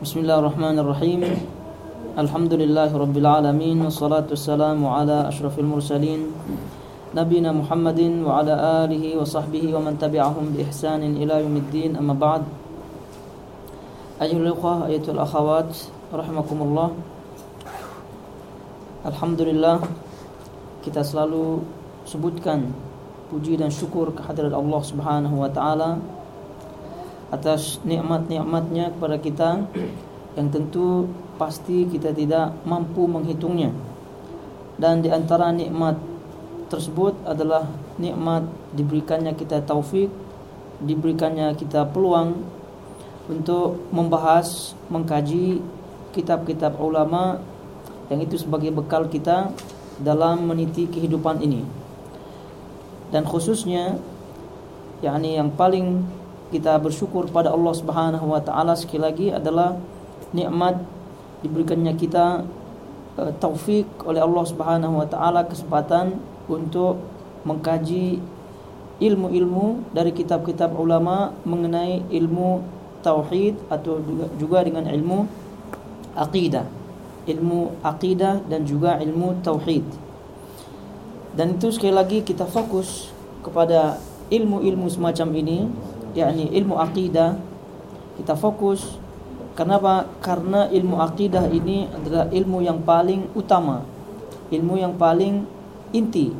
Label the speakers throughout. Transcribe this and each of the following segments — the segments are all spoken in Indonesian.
Speaker 1: بسم الله الرحمن الرحيم الحمد لله رب العالمين والصلاة والسلام على أشرف المرسلين نبينا محمد وعلى آله وصحبه ومن تبعهم بإحسان إلى يوم الدين أما بعد أيها الأخوة أيها الأخوات رحمكم الله Alhamdulillah kita selalu sebutkan puji dan syukur kehadirat Allah Subhanahu wa taala. Atas nikmat-nikmatnya kepada kita yang tentu pasti kita tidak mampu menghitungnya. Dan di antara nikmat tersebut adalah nikmat diberikannya kita taufik, diberikannya kita peluang untuk membahas, mengkaji kitab-kitab ulama yang itu sebagai bekal kita dalam meniti kehidupan ini. Dan khususnya yakni yang paling kita bersyukur pada Allah Subhanahu wa taala sekali lagi adalah nikmat diberikannya kita uh, taufik oleh Allah Subhanahu wa taala kesempatan untuk mengkaji ilmu-ilmu dari kitab-kitab ulama mengenai ilmu tauhid atau juga, juga dengan ilmu aqidah ilmu akidah dan juga ilmu tauhid. Dan itu sekali lagi kita fokus kepada ilmu-ilmu semacam ini, yakni ilmu akidah. Kita fokus kenapa? Karena ilmu akidah ini adalah ilmu yang paling utama, ilmu yang paling inti.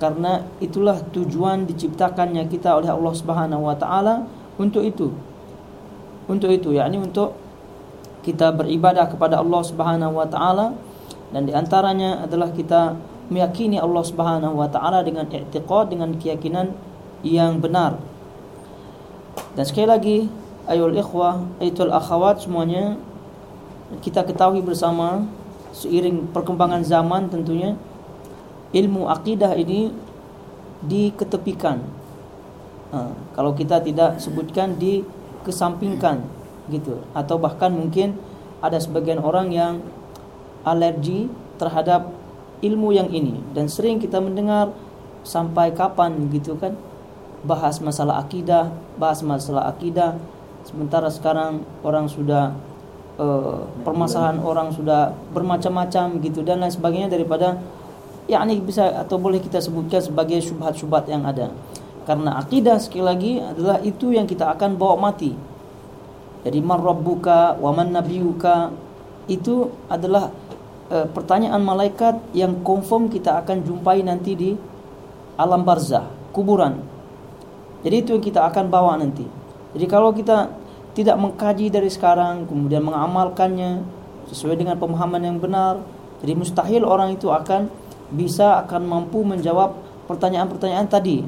Speaker 1: Karena itulah tujuan diciptakannya kita oleh Allah Subhanahu wa taala untuk itu. Untuk itu, yakni untuk kita beribadah kepada Allah Subhanahu wa taala dan di antaranya adalah kita meyakini Allah Subhanahu wa taala dengan i'tiqad dengan keyakinan yang benar. Dan sekali lagi ayol ikhwah, ayol akhwat semuanya kita ketahui bersama seiring perkembangan zaman tentunya ilmu akidah ini diketepikan. Nah, kalau kita tidak sebutkan dikesampingkan gitu. Atau bahkan mungkin ada sebagian orang yang alergi terhadap ilmu yang ini. Dan sering kita mendengar sampai kapan? gitu kan bahas masalah akidah bahas masalah akidah. Sementara sekarang orang sudah uh, permasalahan orang sudah bermacam-macam gitu dan lain sebagainya daripada yakni bisa atau boleh kita sebutkan sebagai syubhat-syubhat yang ada. Karena akidah sekali lagi adalah itu yang kita akan bawa mati. Jadi man rabbuka wa man nabiyuka itu adalah e, pertanyaan malaikat yang confirm kita akan jumpai nanti di alam barzah, kuburan. Jadi itu yang kita akan bawa nanti. Jadi kalau kita tidak mengkaji dari sekarang kemudian mengamalkannya sesuai dengan pemahaman yang benar, jadi mustahil orang itu akan bisa akan mampu menjawab pertanyaan-pertanyaan tadi.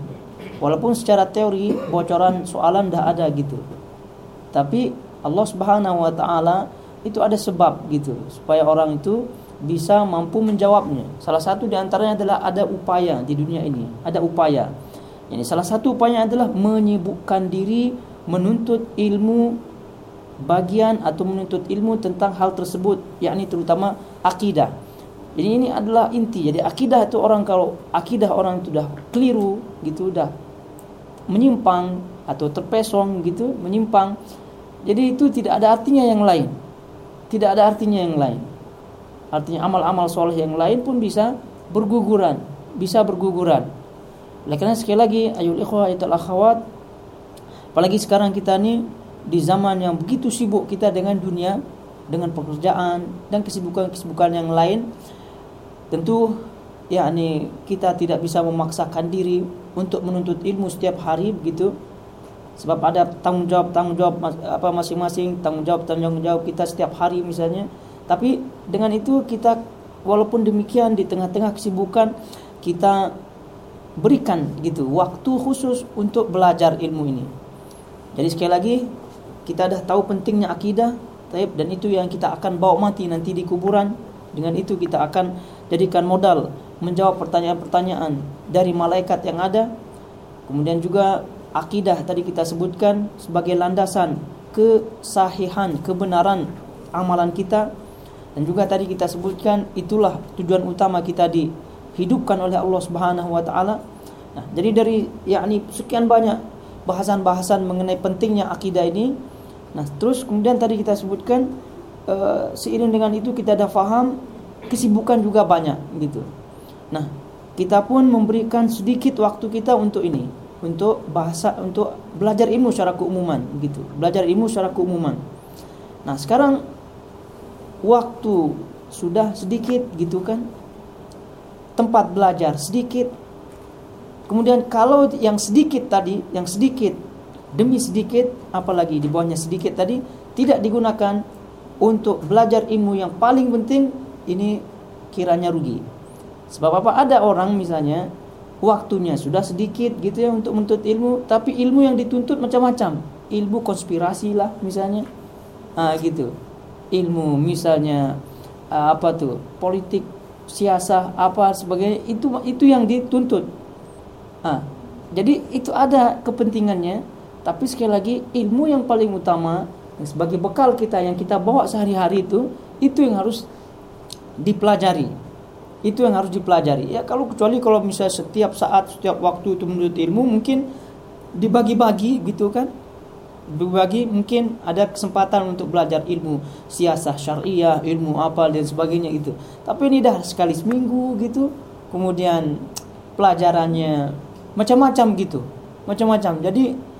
Speaker 1: Walaupun secara teori bocoran soalan dah ada gitu. Tapi Allah Subhanahu wa taala itu ada sebab gitu supaya orang itu bisa mampu menjawabnya. Salah satu di antaranya adalah ada upaya di dunia ini, ada upaya. Ini salah satu upaya adalah menyibukkan diri menuntut ilmu bagian atau menuntut ilmu tentang hal tersebut, yakni terutama akidah. Jadi ini adalah inti. Jadi akidah itu orang kalau akidah orang itu sudah keliru gitu, sudah menyimpang atau terpesong gitu, menyimpang jadi itu tidak ada artinya yang lain. Tidak ada artinya yang lain. Artinya amal-amal soleh yang lain pun bisa berguguran, bisa berguguran. Oleh karena sekali lagi ayul ikhwah itu akhwat apalagi sekarang kita ini di zaman yang begitu sibuk kita dengan dunia, dengan pekerjaan dan kesibukan-kesibukan yang lain, tentu yakni kita tidak bisa memaksakan diri untuk menuntut ilmu setiap hari begitu. Sebab ada tanggung jawab tanggung jawab apa masing-masing tanggung jawab tanggung jawab kita setiap hari misalnya. Tapi dengan itu kita walaupun demikian di tengah-tengah kesibukan kita berikan gitu waktu khusus untuk belajar ilmu ini. Jadi sekali lagi kita dah tahu pentingnya akidah dan itu yang kita akan bawa mati nanti di kuburan. Dengan itu kita akan jadikan modal menjawab pertanyaan-pertanyaan dari malaikat yang ada. Kemudian juga akidah tadi kita sebutkan sebagai landasan kesahihan, kebenaran amalan kita. Dan juga tadi kita sebutkan itulah tujuan utama kita dihidupkan oleh Allah Subhanahu wa taala. Nah, jadi dari yakni sekian banyak bahasan-bahasan mengenai pentingnya akidah ini Nah, terus kemudian tadi kita sebutkan uh, seiring dengan itu kita dah faham kesibukan juga banyak gitu. Nah, kita pun memberikan sedikit waktu kita untuk ini, untuk bahasa untuk belajar ilmu secara keumuman gitu. Belajar ilmu secara keumuman. Nah, sekarang waktu sudah sedikit gitu kan. Tempat belajar sedikit. Kemudian kalau yang sedikit tadi, yang sedikit demi sedikit apalagi di bawahnya sedikit tadi tidak digunakan untuk belajar ilmu yang paling penting ini kiranya rugi. Sebab apa ada orang misalnya waktunya sudah sedikit gitu ya untuk menuntut ilmu tapi ilmu yang dituntut macam-macam. Ilmu konspirasi lah misalnya. Ah gitu. Ilmu misalnya ah, apa tuh? Politik, siasah apa sebagainya itu itu yang dituntut. Ah, jadi itu ada kepentingannya tapi sekali lagi ilmu yang paling utama sebagai bekal kita yang kita bawa sehari-hari itu itu yang harus dipelajari. Itu yang harus dipelajari. Ya kalau kecuali kalau misalnya setiap saat, setiap waktu itu menuntut ilmu mungkin dibagi-bagi gitu kan. Dibagi mungkin ada kesempatan untuk belajar ilmu siasah syariah, ilmu apa dan sebagainya itu. Tapi ini dah sekali seminggu gitu. Kemudian pelajarannya macam-macam gitu. Macam-macam. Jadi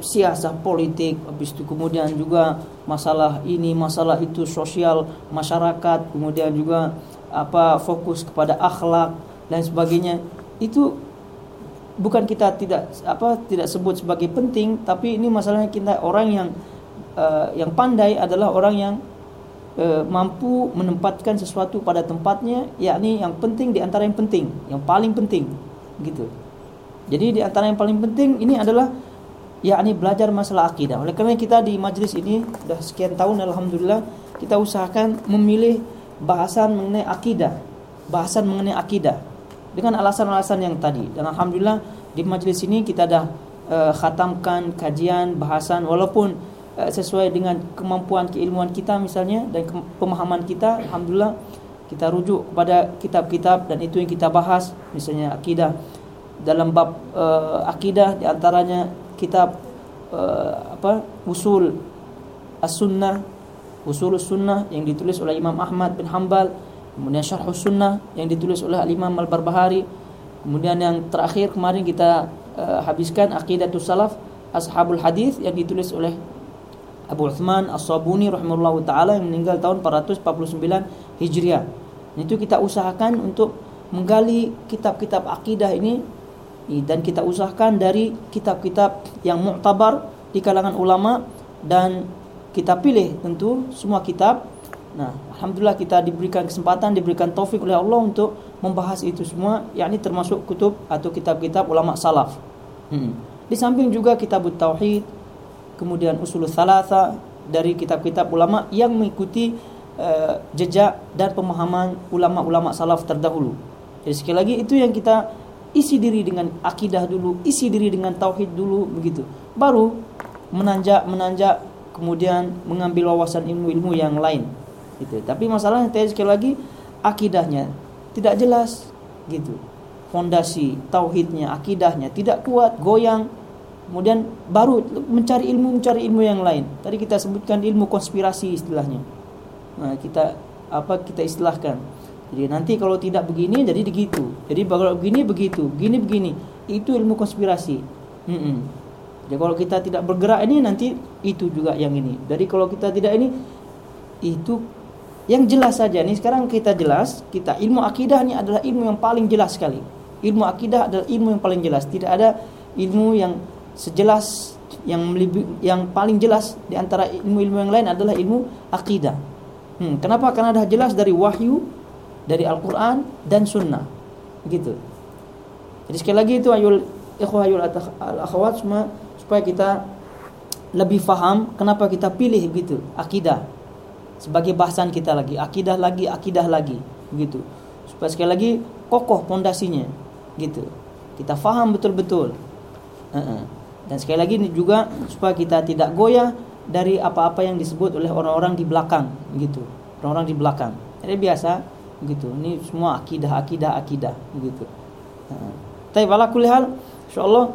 Speaker 1: siasah politik habis itu kemudian juga masalah ini masalah itu sosial masyarakat kemudian juga apa fokus kepada akhlak dan sebagainya itu bukan kita tidak apa tidak sebut sebagai penting tapi ini masalahnya kita orang yang uh, yang pandai adalah orang yang uh, mampu menempatkan sesuatu pada tempatnya yakni yang penting di antara yang penting yang paling penting gitu jadi di antara yang paling penting ini adalah yakni belajar masalah akidah. Oleh karena kita di majlis ini sudah sekian tahun alhamdulillah kita usahakan memilih bahasan mengenai akidah, bahasan mengenai akidah dengan alasan-alasan yang tadi. Dan alhamdulillah di majlis ini kita dah uh, khatamkan kajian bahasan walaupun uh, sesuai dengan kemampuan keilmuan kita misalnya dan pemahaman kita alhamdulillah kita rujuk kepada kitab-kitab dan itu yang kita bahas misalnya akidah dalam bab uh, akidah di antaranya kitab uh, apa usul as-sunnah usul sunnah yang ditulis oleh Imam Ahmad bin Hambal kemudian syarh sunnah yang ditulis oleh Imam Al-Barbahari kemudian yang terakhir kemarin kita uh, habiskan aqidatus salaf ashabul hadis yang ditulis oleh Abu Uthman As-Sabuni rahimahullah taala yang meninggal tahun 449 Hijriah. Itu kita usahakan untuk menggali kitab-kitab akidah ini dan kita usahakan dari kitab-kitab yang mu'tabar di kalangan ulama dan kita pilih tentu semua kitab. Nah, alhamdulillah kita diberikan kesempatan, diberikan taufik oleh Allah untuk membahas itu semua, yakni termasuk kutub atau kitab-kitab ulama salaf. Hmm. Di samping juga kitab tauhid, kemudian usul thalatha dari kitab-kitab ulama yang mengikuti uh, jejak dan pemahaman ulama-ulama salaf terdahulu. Jadi sekali lagi itu yang kita isi diri dengan akidah dulu, isi diri dengan tauhid dulu begitu. Baru menanjak menanjak kemudian mengambil wawasan ilmu-ilmu yang lain. Gitu. Tapi masalahnya tadi sekali lagi akidahnya tidak jelas gitu. Fondasi tauhidnya, akidahnya tidak kuat, goyang. Kemudian baru mencari ilmu mencari ilmu yang lain. Tadi kita sebutkan ilmu konspirasi istilahnya. Nah, kita apa kita istilahkan jadi nanti kalau tidak begini jadi begitu. Jadi kalau begini begitu, begini begini. Itu ilmu konspirasi. Mm -mm. Jadi kalau kita tidak bergerak ini nanti itu juga yang ini. Jadi kalau kita tidak ini itu yang jelas saja. Nih sekarang kita jelas, kita ilmu akidah ini adalah ilmu yang paling jelas sekali. Ilmu akidah adalah ilmu yang paling jelas. Tidak ada ilmu yang sejelas yang yang paling jelas di antara ilmu-ilmu yang lain adalah ilmu akidah. Hmm, kenapa? Karena dah jelas dari wahyu dari Al-Quran dan Sunnah gitu jadi sekali lagi itu ayul ikhwah ayul akhwat supaya kita lebih faham kenapa kita pilih gitu akidah sebagai bahasan kita lagi akidah lagi akidah lagi gitu. Supaya sekali lagi kokoh pondasinya gitu. Kita faham betul-betul. Dan sekali lagi juga supaya kita tidak goyah dari apa-apa yang disebut oleh orang-orang di belakang gitu. Orang-orang di belakang. Jadi biasa gitu. Ini semua akidah akidah akidah gitu. Tapi wala hal insyaallah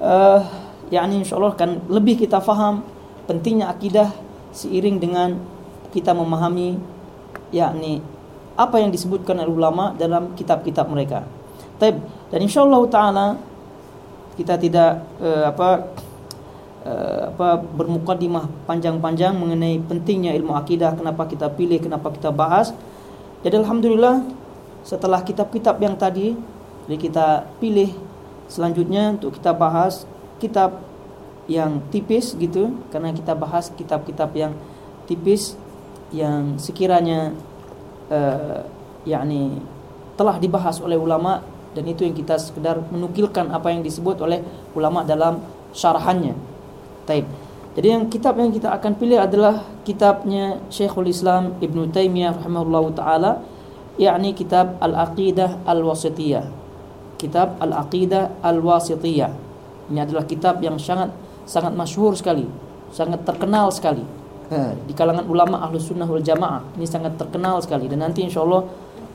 Speaker 1: uh, yakni insyaallah kan lebih kita faham pentingnya akidah seiring dengan kita memahami yakni apa yang disebutkan oleh ulama dalam kitab-kitab mereka. Taib. Dan insyaallah taala kita tidak uh, apa uh, apa bermukadimah panjang-panjang mengenai pentingnya ilmu akidah, kenapa kita pilih, kenapa kita bahas. Jadi alhamdulillah setelah kitab-kitab yang tadi jadi kita pilih selanjutnya untuk kita bahas kitab yang tipis gitu karena kita bahas kitab-kitab yang tipis yang sekiranya uh, yakni telah dibahas oleh ulama dan itu yang kita sekedar menukilkan apa yang disebut oleh ulama dalam syarahannya. Taib. Jadi yang kitab yang kita akan pilih adalah kitabnya Syekhul Islam Ibn Taimiyah rahimahullahu taala yakni kitab Al-Aqidah Al-Wasitiyah. Kitab Al-Aqidah Al-Wasitiyah. Ini adalah kitab yang sangat sangat masyhur sekali, sangat terkenal sekali di kalangan ulama ahlus sunnah wal jamaah. Ini sangat terkenal sekali dan nanti insyaallah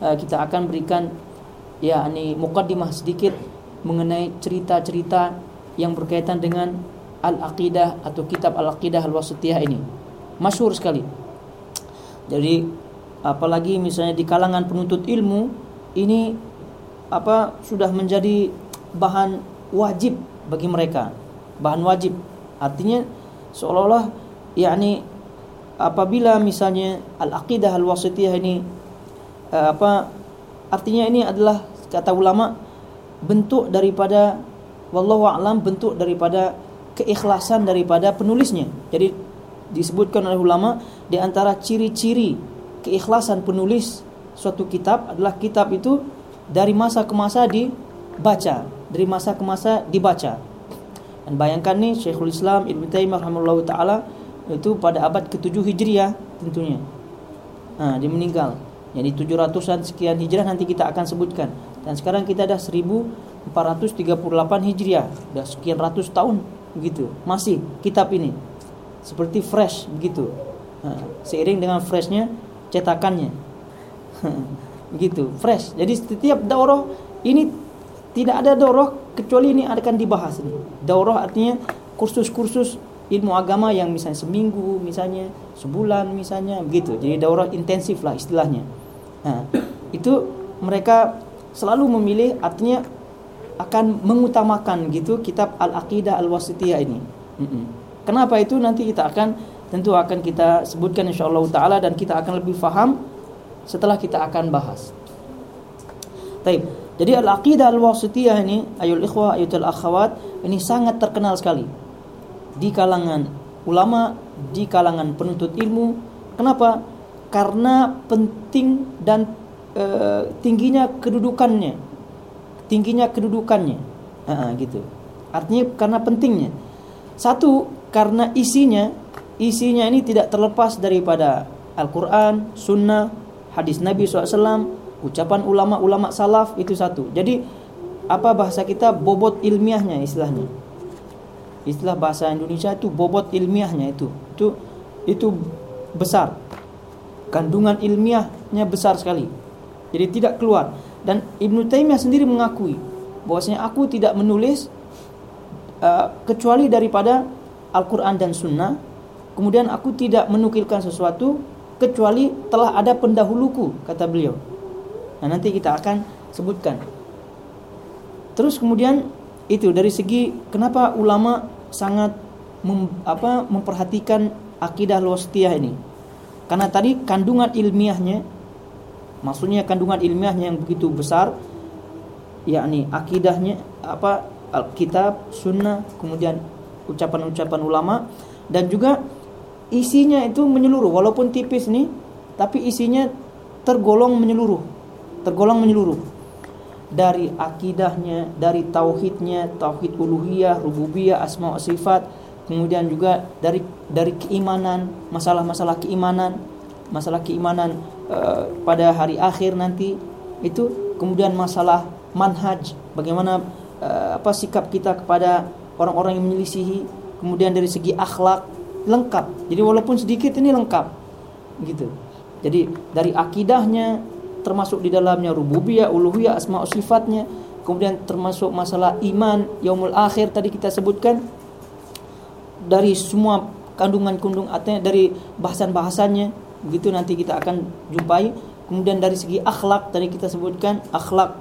Speaker 1: uh, kita akan berikan ya ini mukaddimah sedikit mengenai cerita-cerita yang berkaitan dengan al-aqidah atau kitab al-aqidah al-wasitiyah ini. Masyhur sekali. Jadi apalagi misalnya di kalangan penuntut ilmu ini apa sudah menjadi bahan wajib bagi mereka. Bahan wajib. Artinya seolah-olah yakni apabila misalnya al-aqidah al-wasitiyah ini uh, apa artinya ini adalah kata ulama bentuk daripada wallahu a'lam bentuk daripada keikhlasan daripada penulisnya. Jadi disebutkan oleh ulama di antara ciri-ciri keikhlasan penulis suatu kitab adalah kitab itu dari masa ke masa dibaca, dari masa ke masa dibaca. Dan bayangkan nih Syekhul Islam Ibnu Taimiyah rahimahullah taala itu pada abad ke-7 Hijriah tentunya. Nah, dia meninggal. Jadi 700-an sekian Hijrah nanti kita akan sebutkan. Dan sekarang kita ada 1438 Hijriah. Sudah sekian ratus tahun begitu. Masih kitab ini. Seperti fresh begitu. Nah, seiring dengan freshnya cetakannya. begitu, fresh. Jadi setiap daurah ini tidak ada daurah kecuali ini akan dibahas nih. Daurah artinya kursus-kursus ilmu agama yang misalnya seminggu misalnya sebulan misalnya begitu. Jadi daurah intensif lah istilahnya. Nah, itu mereka selalu memilih artinya akan mengutamakan gitu kitab al aqidah al wasitiyah ini kenapa itu? Nanti kita akan tentu akan kita sebutkan insyaallah taala dan kita akan lebih faham setelah kita akan bahas. Taib. Jadi al-aqidah al-wasitiyah ini ayul ikhwah ayutul akhwat ini sangat terkenal sekali di kalangan ulama, di kalangan penuntut ilmu. Kenapa? Karena penting dan e, tingginya kedudukannya. Tingginya kedudukannya. E, gitu. Artinya karena pentingnya. Satu, karena isinya isinya ini tidak terlepas daripada Al-Qur'an, sunnah, hadis Nabi SAW, ucapan ulama-ulama salaf itu satu. Jadi apa bahasa kita bobot ilmiahnya istilahnya istilah bahasa Indonesia itu bobot ilmiahnya itu. Itu itu besar. Kandungan ilmiahnya besar sekali. Jadi tidak keluar. Dan Ibnu Taimiyah sendiri mengakui bahwasanya aku tidak menulis uh, kecuali daripada Al-Quran dan Sunnah. Kemudian aku tidak menukilkan sesuatu kecuali telah ada pendahuluku kata beliau. Nah nanti kita akan sebutkan. Terus kemudian itu dari segi kenapa ulama sangat mem, apa, memperhatikan akidah wasitiyah ini. Karena tadi kandungan ilmiahnya maksudnya kandungan ilmiahnya yang begitu besar yakni akidahnya apa Alkitab, Sunnah, kemudian ucapan-ucapan ulama dan juga isinya itu menyeluruh. Walaupun tipis nih tapi isinya tergolong menyeluruh. Tergolong menyeluruh dari akidahnya, dari tauhidnya, tauhid uluhiyah, rububiyah, asma wa sifat, kemudian juga dari dari keimanan, masalah-masalah keimanan, masalah keimanan uh, pada hari akhir nanti itu, kemudian masalah manhaj, bagaimana uh, apa sikap kita kepada orang-orang yang menyelisihi, kemudian dari segi akhlak lengkap. Jadi walaupun sedikit ini lengkap. Gitu. Jadi dari akidahnya, termasuk di dalamnya rububiyah, uluhiyah, asma sifatnya, kemudian termasuk masalah iman, yaumul akhir tadi kita sebutkan dari semua kandungan-kandung artinya dari bahasan-bahasannya begitu nanti kita akan jumpai. Kemudian dari segi akhlak tadi kita sebutkan akhlak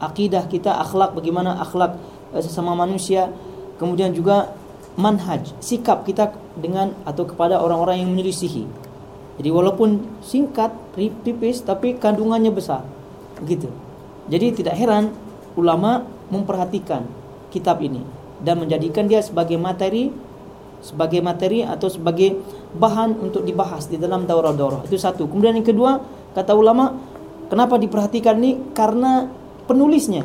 Speaker 1: akidah kita akhlak bagaimana akhlak eh, sesama manusia. Kemudian juga manhaj sikap kita dengan atau kepada orang-orang yang menyelisihi jadi walaupun singkat tipis tapi kandungannya besar begitu jadi tidak heran ulama memperhatikan kitab ini dan menjadikan dia sebagai materi sebagai materi atau sebagai bahan untuk dibahas di dalam daurah-daurah. Itu satu. Kemudian yang kedua, kata ulama, kenapa diperhatikan ini? Karena penulisnya.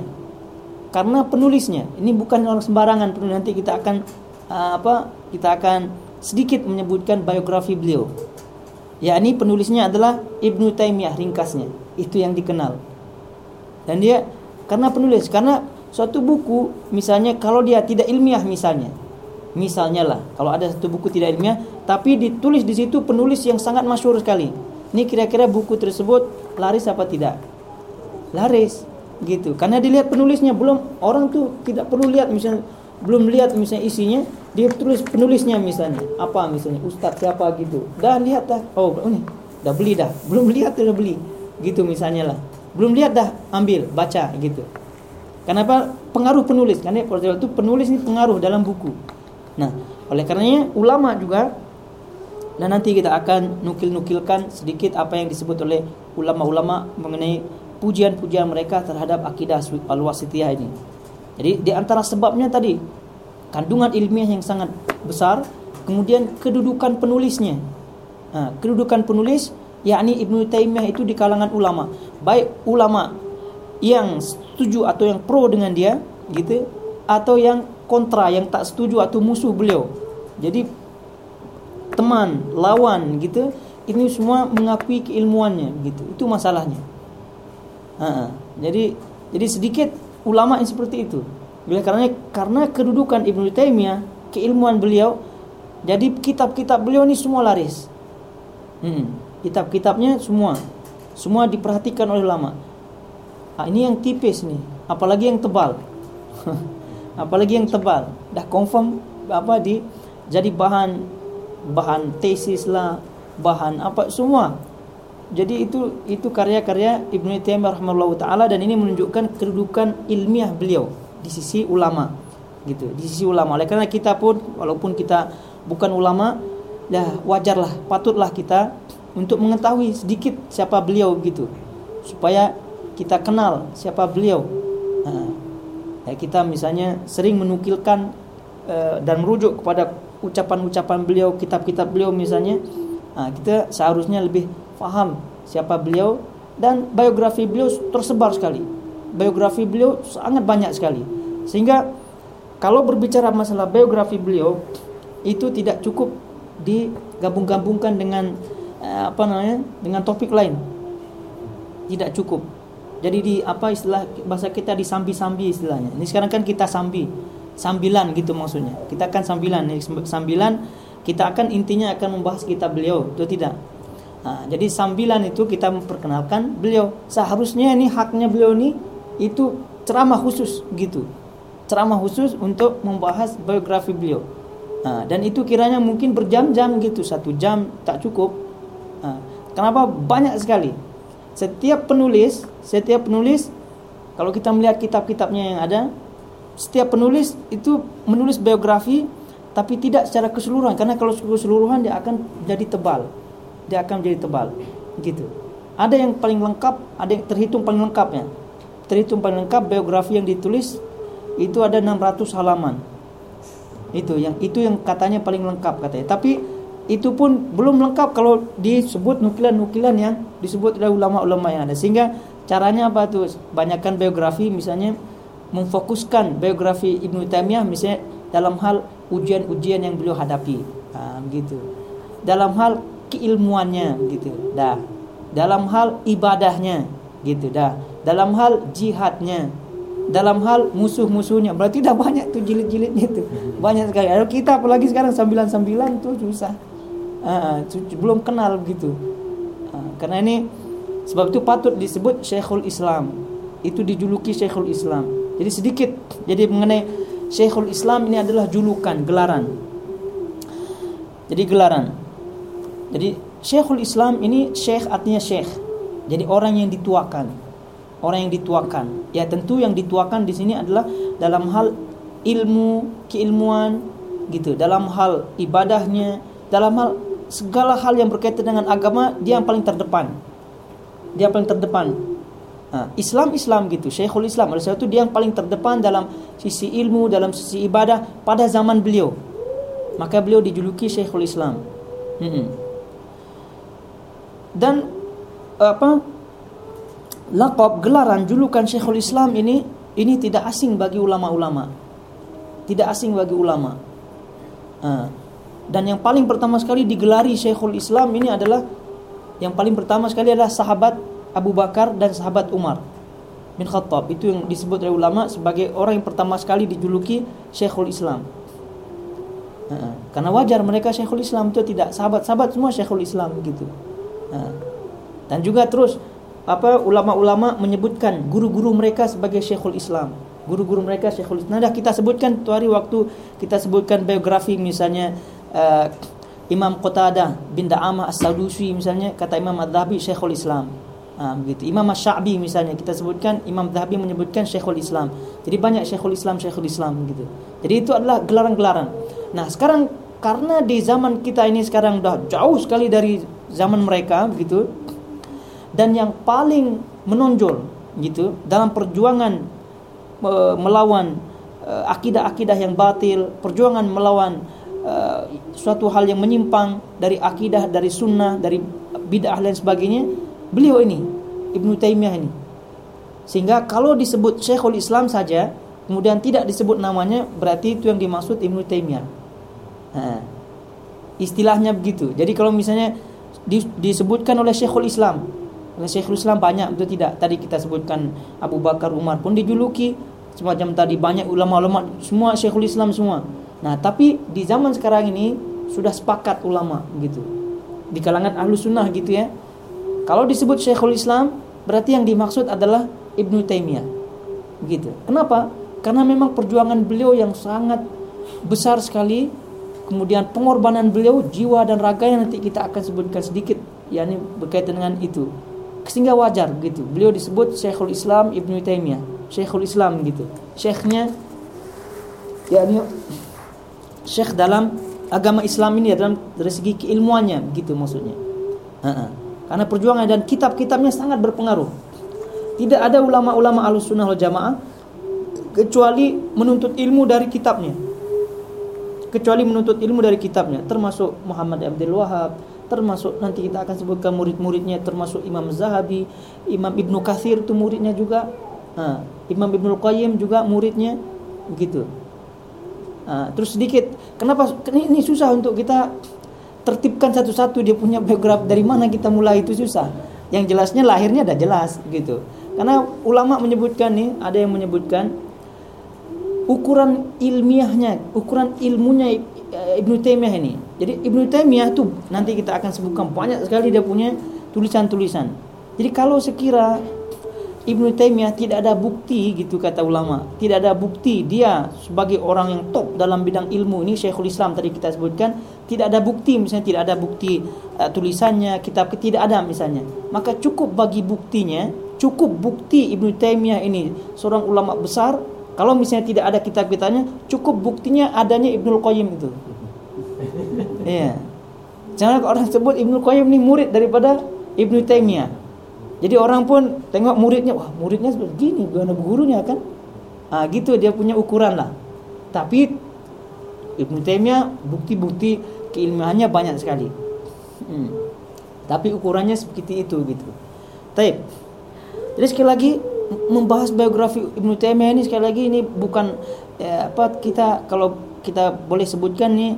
Speaker 1: Karena penulisnya. Ini bukan orang sembarangan. Nanti kita akan uh, apa? Kita akan sedikit menyebutkan biografi beliau. Ya, ini penulisnya adalah Ibnu Taimiyah ringkasnya. Itu yang dikenal. Dan dia karena penulis, karena suatu buku misalnya kalau dia tidak ilmiah misalnya, Misalnya lah, kalau ada satu buku tidak ilmiah, tapi ditulis di situ penulis yang sangat masyhur sekali. Ini kira-kira buku tersebut laris apa tidak? Laris, gitu. Karena dilihat penulisnya belum orang tuh tidak perlu lihat misalnya belum lihat misalnya isinya, dia tulis penulisnya misalnya apa misalnya ustadz siapa gitu. Dan lihat dah, oh ini dah beli dah, belum lihat udah beli, gitu misalnya lah. Belum lihat dah, ambil, baca gitu. Kenapa? Pengaruh penulis. Karena itu penulis ini pengaruh dalam buku. Nah, oleh karenanya ulama juga dan nanti kita akan nukil-nukilkan sedikit apa yang disebut oleh ulama-ulama mengenai pujian-pujian mereka terhadap akidah al-wasitiyah ini. Jadi di antara sebabnya tadi kandungan ilmiah yang sangat besar, kemudian kedudukan penulisnya. Nah, kedudukan penulis yakni Ibnu Taimiyah itu di kalangan ulama, baik ulama yang setuju atau yang pro dengan dia gitu atau yang kontra yang tak setuju atau musuh beliau. Jadi teman, lawan gitu, ini semua mengakui keilmuannya gitu. Itu masalahnya. Ha, jadi jadi sedikit ulama yang seperti itu. Bila karena karena kedudukan Ibnu Taimiyah, keilmuan beliau, jadi kitab-kitab beliau ini semua laris. Hmm, kitab-kitabnya semua semua diperhatikan oleh ulama. Ah, ini yang tipis nih, apalagi yang tebal. apalagi yang tebal dah confirm apa di jadi bahan bahan tesis lah bahan apa semua jadi itu itu karya-karya Ibnu Taimiyah rahimahullah taala dan ini menunjukkan kedudukan ilmiah beliau di sisi ulama gitu. Di sisi ulama. Oleh karena kita pun walaupun kita bukan ulama ya wajarlah patutlah kita untuk mengetahui sedikit siapa beliau gitu. Supaya kita kenal siapa beliau. Nah, ya, kita misalnya sering menukilkan uh, dan merujuk kepada ucapan-ucapan beliau, kitab-kitab beliau misalnya, nah, kita seharusnya lebih paham siapa beliau. Dan biografi beliau tersebar sekali. Biografi beliau sangat banyak sekali. Sehingga kalau berbicara masalah biografi beliau itu tidak cukup digabung-gabungkan dengan uh, apa namanya? dengan topik lain. Tidak cukup jadi di apa istilah bahasa kita di sambi-sambi istilahnya. Ini sekarang kan kita sambi. Sambilan gitu maksudnya. Kita akan sambilan. Sambilan kita akan intinya akan membahas kitab beliau, itu tidak. Nah, jadi sambilan itu kita memperkenalkan beliau. Seharusnya ini haknya beliau ini itu ceramah khusus gitu. Ceramah khusus untuk membahas biografi beliau. Nah, dan itu kiranya mungkin berjam-jam gitu, satu jam tak cukup. Nah, kenapa banyak sekali? Setiap penulis, setiap penulis kalau kita melihat kitab-kitabnya yang ada, setiap penulis itu menulis biografi tapi tidak secara keseluruhan karena kalau keseluruhan dia akan jadi tebal. Dia akan jadi tebal. Gitu. Ada yang paling lengkap, ada yang terhitung paling lengkapnya. Terhitung paling lengkap biografi yang ditulis itu ada 600 halaman. Itu yang itu yang katanya paling lengkap katanya. Tapi itu pun belum lengkap kalau disebut nukilan-nukilan yang disebut oleh ulama-ulama yang ada. Sehingga caranya apa tuh? Banyakkan biografi misalnya memfokuskan biografi Ibnu Taimiyah misalnya dalam hal ujian-ujian yang beliau hadapi. Nah, gitu. Dalam hal keilmuannya gitu. Dah. Dalam hal ibadahnya gitu. Dah. Dalam hal jihadnya dalam hal musuh-musuhnya. Berarti dah banyak tuh jilid-jilidnya tuh banyak sekali. Ada kita apalagi sekarang sambilan-sambilan tuh susah. Uh, belum kenal begitu. Uh, karena ini sebab itu patut disebut Syekhul Islam. Itu dijuluki Syekhul Islam. Jadi sedikit jadi mengenai Syekhul Islam ini adalah julukan gelaran. Jadi gelaran. Jadi Syekhul Islam ini syekh artinya syekh. Jadi orang yang dituakan. Orang yang dituakan. Ya tentu yang dituakan di sini adalah dalam hal ilmu, keilmuan gitu. Dalam hal ibadahnya, dalam hal segala hal yang berkaitan dengan agama dia yang paling terdepan. Dia yang paling terdepan. Islam Islam gitu, Syekhul Islam. Oleh itu dia yang paling terdepan dalam sisi ilmu, dalam sisi ibadah pada zaman beliau. Maka beliau dijuluki Syekhul Islam. Hmm. Dan apa? Lakop gelaran julukan Syekhul Islam ini ini tidak asing bagi ulama-ulama. Tidak asing bagi ulama. Nah, dan yang paling pertama sekali digelari Syekhul Islam ini adalah yang paling pertama sekali adalah sahabat Abu Bakar dan sahabat Umar bin Khattab. Itu yang disebut oleh ulama sebagai orang yang pertama sekali dijuluki Syekhul Islam. Karena wajar mereka Syekhul Islam itu tidak sahabat-sahabat semua Syekhul Islam gitu. Dan juga terus apa ulama-ulama menyebutkan guru-guru mereka sebagai Syekhul Islam. Guru-guru mereka Syekhul Islam. Nah, kita sebutkan tu hari waktu kita sebutkan biografi misalnya uh, Imam Qatadah bin Da'amah As-Sadusi misalnya kata Imam Ad-Dhabi Syekhul Islam. Ha, begitu. Imam Asy-Sya'bi misalnya kita sebutkan Imam Dhabi menyebutkan Syekhul Islam. Jadi banyak Syekhul Islam Syekhul Islam gitu. Jadi itu adalah gelaran-gelaran. Nah, sekarang karena di zaman kita ini sekarang sudah jauh sekali dari zaman mereka begitu. Dan yang paling menonjol gitu dalam perjuangan e, melawan e, akidah-akidah yang batil, perjuangan melawan e, suatu hal yang menyimpang dari akidah, dari sunnah, dari bid'ah dan sebagainya beliau ini Ibnu Taimiyah ini. Sehingga kalau disebut Syekhul Islam saja kemudian tidak disebut namanya berarti itu yang dimaksud Ibnu Taimiyah. Nah, istilahnya begitu. Jadi kalau misalnya disebutkan oleh Syekhul Islam oleh Syekhul Islam banyak itu tidak tadi kita sebutkan Abu Bakar Umar pun dijuluki semacam tadi banyak ulama-ulama semua Syekhul Islam semua nah tapi di zaman sekarang ini sudah sepakat ulama gitu di kalangan ahlu sunnah gitu ya kalau disebut Syekhul Islam, berarti yang dimaksud adalah Ibnu Taimiyah. Begitu. Kenapa? Karena memang perjuangan beliau yang sangat besar sekali, kemudian pengorbanan beliau jiwa dan raga yang nanti kita akan sebutkan sedikit, yakni berkaitan dengan itu. Sehingga wajar gitu. Beliau disebut Syekhul Islam Ibnu Taimiyah. Syekhul Islam gitu. Syekhnya yakni syekh dalam agama Islam ini dalam dari segi keilmuannya gitu maksudnya. Karena perjuangan dan kitab-kitabnya sangat berpengaruh. Tidak ada ulama-ulama sunnah wal jamaah kecuali menuntut ilmu dari kitabnya. Kecuali menuntut ilmu dari kitabnya, termasuk Muhammad Abdul Wahab, termasuk nanti kita akan sebutkan murid-muridnya, termasuk Imam Zahabi, Imam Ibnu Katsir itu muridnya juga, nah, Imam Ibnu Qayyim juga muridnya, begitu. Nah, terus sedikit, kenapa ini, ini susah untuk kita tertibkan satu-satu dia punya background dari mana kita mulai itu susah. Yang jelasnya lahirnya ada jelas gitu. Karena ulama menyebutkan nih, ada yang menyebutkan ukuran ilmiahnya, ukuran ilmunya eh, Ibnu Taimiyah ini. Jadi Ibnu Taimiyah tuh nanti kita akan sebutkan banyak sekali dia punya tulisan-tulisan. Jadi kalau sekira Ibnu Taimiyah tidak ada bukti gitu kata ulama. Tidak ada bukti dia sebagai orang yang top dalam bidang ilmu ini Syekhul Islam tadi kita sebutkan tidak ada bukti misalnya tidak ada bukti uh, tulisannya kitab tidak ada misalnya. Maka cukup bagi buktinya, cukup bukti Ibnu Taimiyah ini seorang ulama besar kalau misalnya tidak ada kitab-kitabnya, cukup buktinya adanya Ibnu Qayyim itu. Iya. Jangan orang sebut Ibnu Qayyim ini murid daripada Ibnu Taimiyah. Jadi orang pun tengok muridnya, wah muridnya begini, gimana gurunya kan? Ah gitu dia punya ukuran lah. Tapi Ibnu Taimiyah bukti-bukti keilmuannya banyak sekali. Hmm. Tapi ukurannya seperti itu gitu. Taib. Jadi sekali lagi membahas biografi Ibnu Taimiyah ini sekali lagi ini bukan eh, apa kita kalau kita boleh sebutkan nih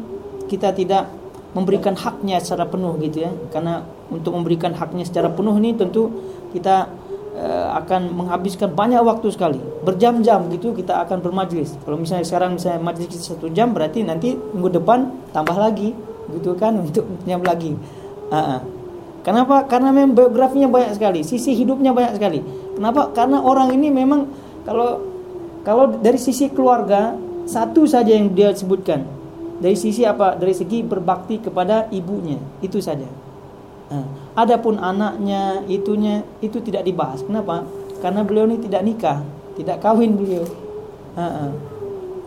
Speaker 1: kita tidak memberikan haknya secara penuh gitu ya. Karena untuk memberikan haknya secara penuh ini tentu kita uh, akan menghabiskan banyak waktu sekali. Berjam-jam gitu kita akan bermajlis. Kalau misalnya sekarang misalnya majlis satu jam berarti nanti minggu depan tambah lagi gitu kan untuk nyam lagi. Uh -uh. kenapa? Karena memang biografinya banyak sekali sisi hidupnya banyak sekali. Kenapa? Karena orang ini memang kalau kalau dari sisi keluarga satu saja yang dia sebutkan dari sisi apa? Dari segi berbakti kepada ibunya, itu saja. Nah, adapun anaknya, itunya itu tidak dibahas. Kenapa? Karena beliau ini tidak nikah, tidak kawin beliau.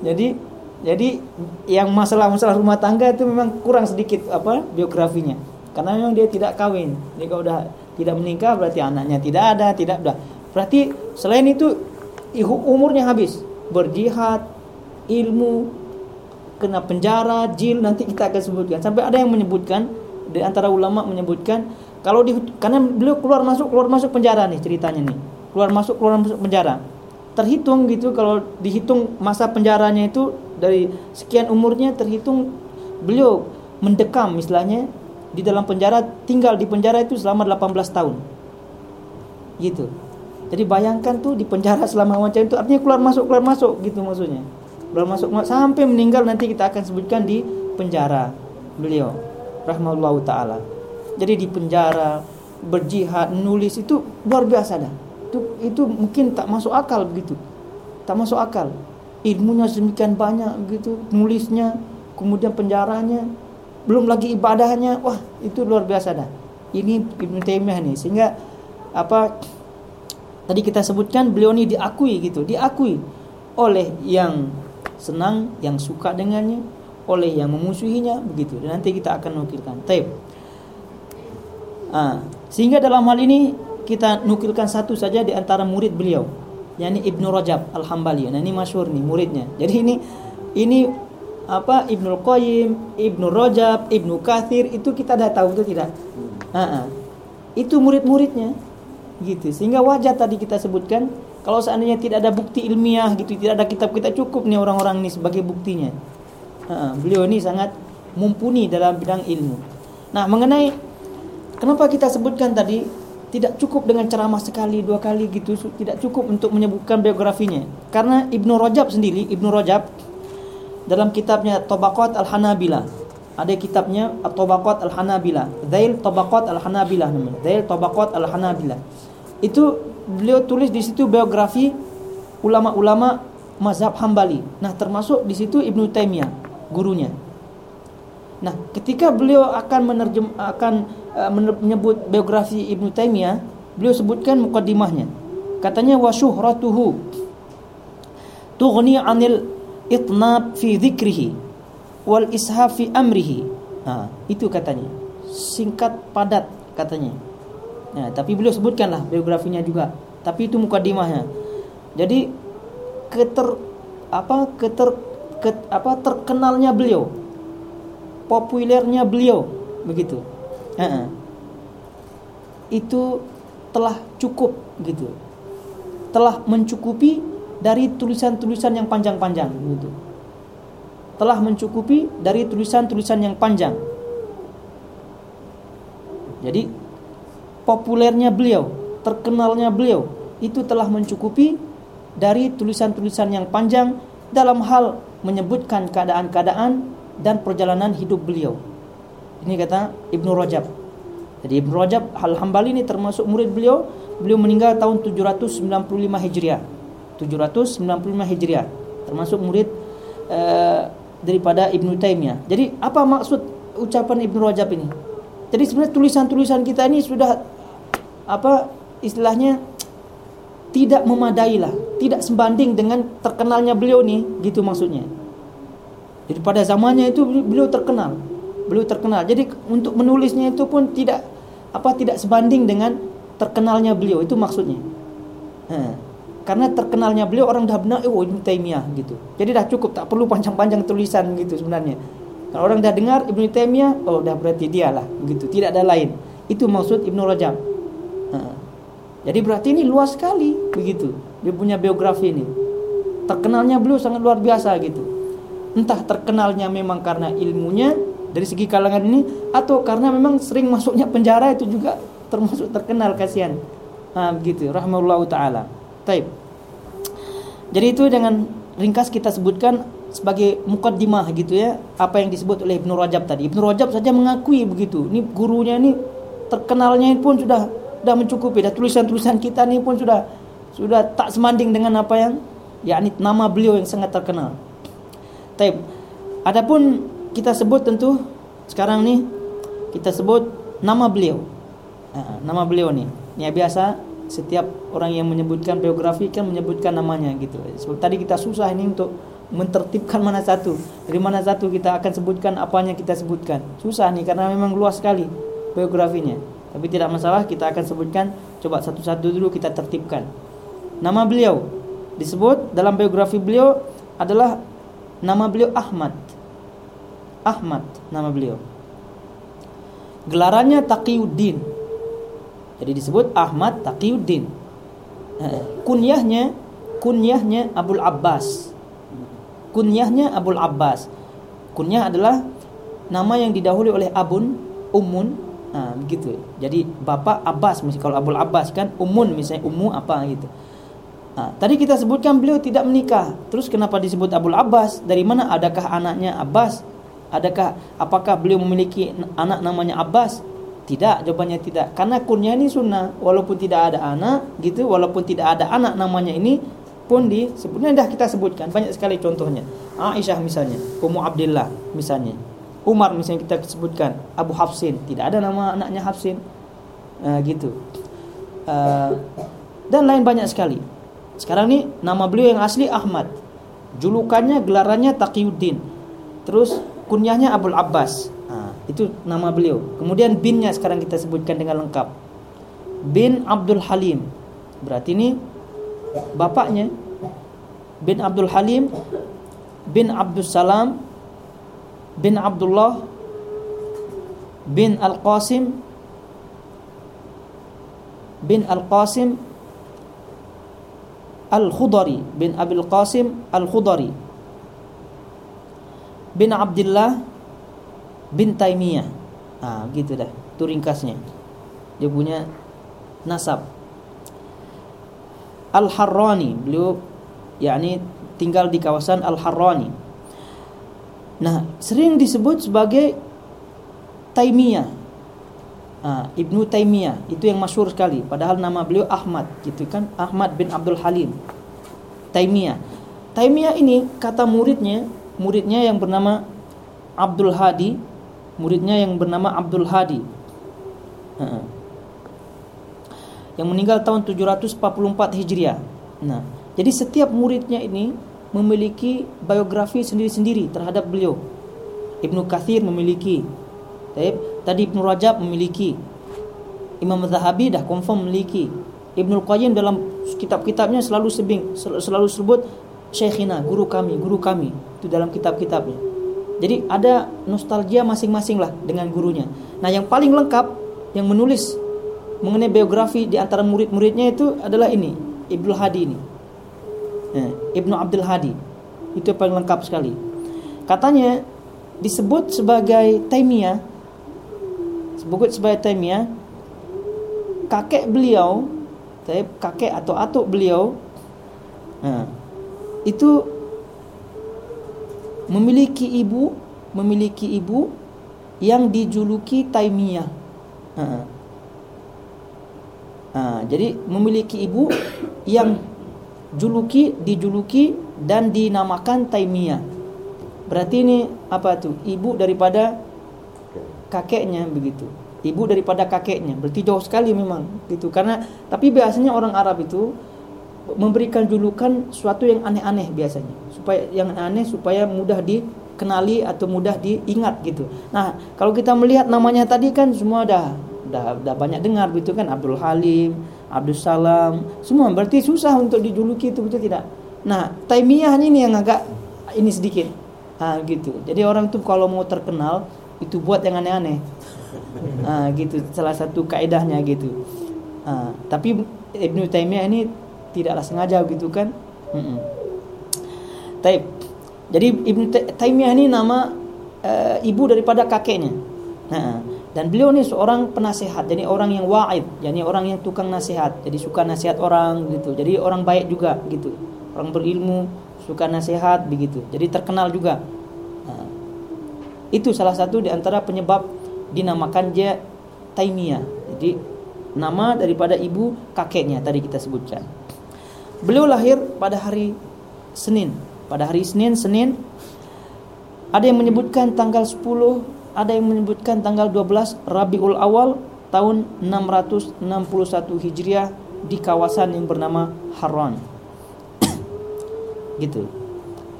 Speaker 1: Jadi jadi yang masalah-masalah rumah tangga itu memang kurang sedikit apa biografinya. Karena memang dia tidak kawin. Jadi kalau udah tidak menikah berarti anaknya tidak ada, tidak ada. Berarti selain itu umurnya habis berjihad, ilmu, kena penjara, jil nanti kita akan sebutkan. Sampai ada yang menyebutkan di antara ulama menyebutkan kalau di karena beliau keluar masuk keluar masuk penjara nih ceritanya nih. Keluar masuk keluar masuk penjara. Terhitung gitu kalau dihitung masa penjaranya itu dari sekian umurnya terhitung beliau mendekam istilahnya di dalam penjara tinggal di penjara itu selama 18 tahun. Gitu. Jadi bayangkan tuh di penjara selama macam itu artinya keluar masuk keluar masuk gitu maksudnya belum masuk sampai meninggal nanti kita akan sebutkan di penjara. Beliau rahmatullah taala. Jadi di penjara berjihad nulis itu luar biasa dah. Itu itu mungkin tak masuk akal begitu. Tak masuk akal. Ilmunya sedemikian banyak gitu nulisnya kemudian penjaranya belum lagi ibadahnya wah itu luar biasa dah. Ini Ibnu Taimiyah nih sehingga apa tadi kita sebutkan beliau ini diakui gitu diakui oleh yang senang, yang suka dengannya, oleh yang memusuhinya, begitu. Dan nanti kita akan nukilkan. Taib. Ah, sehingga dalam hal ini kita nukilkan satu saja di antara murid beliau, yakni Ibnu Rajab Al-Hambali. Nah, ini masyhur nih muridnya. Jadi ini ini apa Ibnu Qayyim, Ibnu Rajab, Ibnu Kathir itu kita dah tahu itu tidak. Ah, ah. Itu murid-muridnya. Gitu. Sehingga wajar tadi kita sebutkan kalau seandainya tidak ada bukti ilmiah gitu, tidak ada kitab kita cukup nih orang-orang ini sebagai buktinya. Ha, beliau ini sangat mumpuni dalam bidang ilmu. Nah, mengenai kenapa kita sebutkan tadi tidak cukup dengan ceramah sekali dua kali gitu, tidak cukup untuk menyebutkan biografinya. Karena Ibnu Rajab sendiri, Ibnu Rajab dalam kitabnya Tabaqat Al-Hanabila ada kitabnya At-Tabaqat Al-Hanabila, Zail Tabaqat Al-Hanabila namanya. Zail Tabaqat Al-Hanabila. Itu beliau tulis di situ biografi ulama-ulama mazhab Hambali. Nah, termasuk di situ Ibnu Taimiyah, gurunya. Nah, ketika beliau akan menerjem akan uh, menyebut biografi Ibnu Taimiyah, beliau sebutkan mukaddimahnya. Katanya wa syuhratuhu tughni 'anil itnab fi dzikrihi wal ishaf fi amrihi. Nah, itu katanya. Singkat padat katanya. Ya, tapi beliau sebutkanlah biografinya juga. Tapi itu mukadimahnya. Jadi keter apa keter ket, apa terkenalnya beliau, populernya beliau, begitu. Ya. Itu telah cukup gitu. Telah mencukupi dari tulisan-tulisan yang panjang-panjang gitu. Telah mencukupi dari tulisan-tulisan yang panjang. Jadi populernya beliau, terkenalnya beliau itu telah mencukupi dari tulisan-tulisan yang panjang dalam hal menyebutkan keadaan-keadaan dan perjalanan hidup beliau. Ini kata Ibnu Rajab. Jadi Ibnu Rajab Al-Hambali ini termasuk murid beliau. Beliau meninggal tahun 795 Hijriah. 795 Hijriah. Termasuk murid uh, daripada Ibnu Taimiyah. Jadi apa maksud ucapan Ibnu Rajab ini? Jadi sebenarnya tulisan-tulisan kita ini sudah apa istilahnya tidak memadai lah, tidak sebanding dengan terkenalnya beliau nih, gitu maksudnya. Jadi pada zamannya itu beliau terkenal, beliau terkenal. Jadi untuk menulisnya itu pun tidak apa tidak sebanding dengan terkenalnya beliau itu maksudnya. Karena terkenalnya beliau orang dah benar, oh Ibnu Taimiyah gitu. Jadi dah cukup tak perlu panjang-panjang tulisan gitu sebenarnya. Kalau orang dah dengar Ibnu Taimiyah, oh dah berarti dia lah, begitu. Tidak ada lain. Itu maksud Ibnu Rajab. Jadi berarti ini luas sekali, begitu. Dia punya biografi ini. Terkenalnya beliau sangat luar biasa gitu. Entah terkenalnya memang karena ilmunya dari segi kalangan ini atau karena memang sering masuknya penjara itu juga termasuk terkenal kasihan. Nah, begitu. Rahmatullah taala. Taib. Jadi itu dengan ringkas kita sebutkan sebagai mukaddimah gitu ya apa yang disebut oleh Ibnu Rajab tadi. Ibnu Rajab saja mengakui begitu. Ini gurunya ini terkenalnya pun sudah sudah mencukupi. Dah tulisan-tulisan kita ini pun sudah sudah tak semanding dengan apa yang yakni nama beliau yang sangat terkenal. Taib. Adapun kita sebut tentu sekarang nih kita sebut nama beliau. Nama beliau nih. Ini biasa setiap orang yang menyebutkan biografi kan menyebutkan namanya gitu. Sebab tadi kita susah ini untuk mentertibkan mana satu. Dari mana satu kita akan sebutkan apanya kita sebutkan. Susah nih karena memang luas sekali biografinya. Tapi tidak masalah kita akan sebutkan coba satu-satu dulu kita tertibkan. Nama beliau disebut dalam biografi beliau adalah nama beliau Ahmad. Ahmad nama beliau. Gelarannya Taqiyuddin. Jadi disebut Ahmad Taqiyuddin. Kunyahnya kunyahnya Abdul Abbas. Kunyahnya Abdul Abbas. Kunyah adalah nama yang didahului oleh abun, ummun, nah, begitu. Jadi bapak Abbas, misalnya kalau Abdul Abbas kan umun misalnya ummu apa gitu. Nah, tadi kita sebutkan beliau tidak menikah. Terus kenapa disebut Abdul Abbas? Dari mana adakah anaknya Abbas? Adakah apakah beliau memiliki anak namanya Abbas? Tidak, jawabannya tidak. Karena kunyah ini sunnah, walaupun tidak ada anak, gitu, walaupun tidak ada anak namanya ini pun disebutnya dah kita sebutkan banyak sekali contohnya. Aisyah misalnya, Ummu Abdullah misalnya. Umar misalnya kita sebutkan, Abu Hafsin, tidak ada nama anaknya Hafsin. Uh, gitu. Uh, dan lain banyak sekali. Sekarang nih nama beliau yang asli Ahmad. Julukannya gelarannya Taqiyuddin. Terus kunyahnya Abdul Abbas. Nah, itu nama beliau. Kemudian binnya sekarang kita sebutkan dengan lengkap. Bin Abdul Halim. Berarti ini bapaknya bin Abdul Halim bin Abdul Salam bin Abdullah bin Al-Qasim bin Al-Qasim Al-Khudari bin Abil Qasim Al-Khudari bin Abdullah bin Taimiyah. Ah, gitu dah. Itu ringkasnya. Dia punya nasab. Al-Harrani, beliau yakni tinggal di kawasan Al-Harrani. Nah, sering disebut sebagai Taimiyah. Ah, Ibnu Taimiyah itu yang masyhur sekali. Padahal nama beliau Ahmad gitu kan? Ahmad bin Abdul Halim. Taimiyah. Taimiyah ini kata muridnya muridnya yang bernama Abdul Hadi muridnya yang bernama Abdul Hadi. Uh, yang meninggal tahun 744 Hijriah. Nah jadi setiap muridnya ini memiliki biografi sendiri-sendiri terhadap beliau Ibnu Kathir memiliki Tadi Ibnu Rajab memiliki Imam Zahabi dah confirm memiliki Ibnu Qayyim dalam kitab-kitabnya selalu sebing selalu sebut Syekhina, guru kami, guru kami itu dalam kitab-kitabnya. Jadi ada nostalgia masing-masing lah dengan gurunya. Nah, yang paling lengkap yang menulis mengenai biografi di antara murid-muridnya itu adalah ini, Ibnu Hadi ini. Nah, Ibnu Abdul Hadi. Itu paling lengkap sekali. Katanya disebut sebagai Taimiyah sebut sebagai Taimiyah kakek beliau kakek atau atuk beliau nah, itu memiliki ibu memiliki ibu yang dijuluki Taimiyah nah, jadi memiliki ibu yang juluki dijuluki dan dinamakan Taimiyah. Berarti ini apa tuh ibu daripada kakeknya begitu. Ibu daripada kakeknya. Berarti jauh sekali memang gitu. Karena tapi biasanya orang Arab itu memberikan julukan suatu yang aneh-aneh biasanya. Supaya yang aneh supaya mudah dikenali atau mudah diingat gitu. Nah kalau kita melihat namanya tadi kan semua dah dah, dah banyak dengar gitu kan. Abdul Halim Abdul Salam. Semua berarti susah untuk dijuluki itu betul tidak? Nah Taimiyah ini yang agak ini sedikit. Ah gitu. Jadi orang tuh kalau mau terkenal itu buat yang aneh-aneh. Gitu. Salah satu kaidahnya gitu. Ah, tapi Ibnu Taimiyah ini tidaklah sengaja gitu kan? Mm Taib. jadi Ibnu Taimiyah ini nama uh, ibu daripada kakeknya. Nah, dan beliau ini seorang penasehat jadi orang yang wa'id jadi orang yang tukang nasihat jadi suka nasihat orang gitu jadi orang baik juga gitu orang berilmu suka nasihat begitu jadi terkenal juga itu salah satu di antara penyebab dinamakan dia Taimiyah. Jadi nama daripada ibu kakeknya tadi kita sebutkan. Beliau lahir pada hari Senin. Pada hari Senin Senin Ada yang menyebutkan tanggal 10, ada yang menyebutkan tanggal 12 Rabiul Awal tahun 661 Hijriah di kawasan yang bernama Harran. gitu.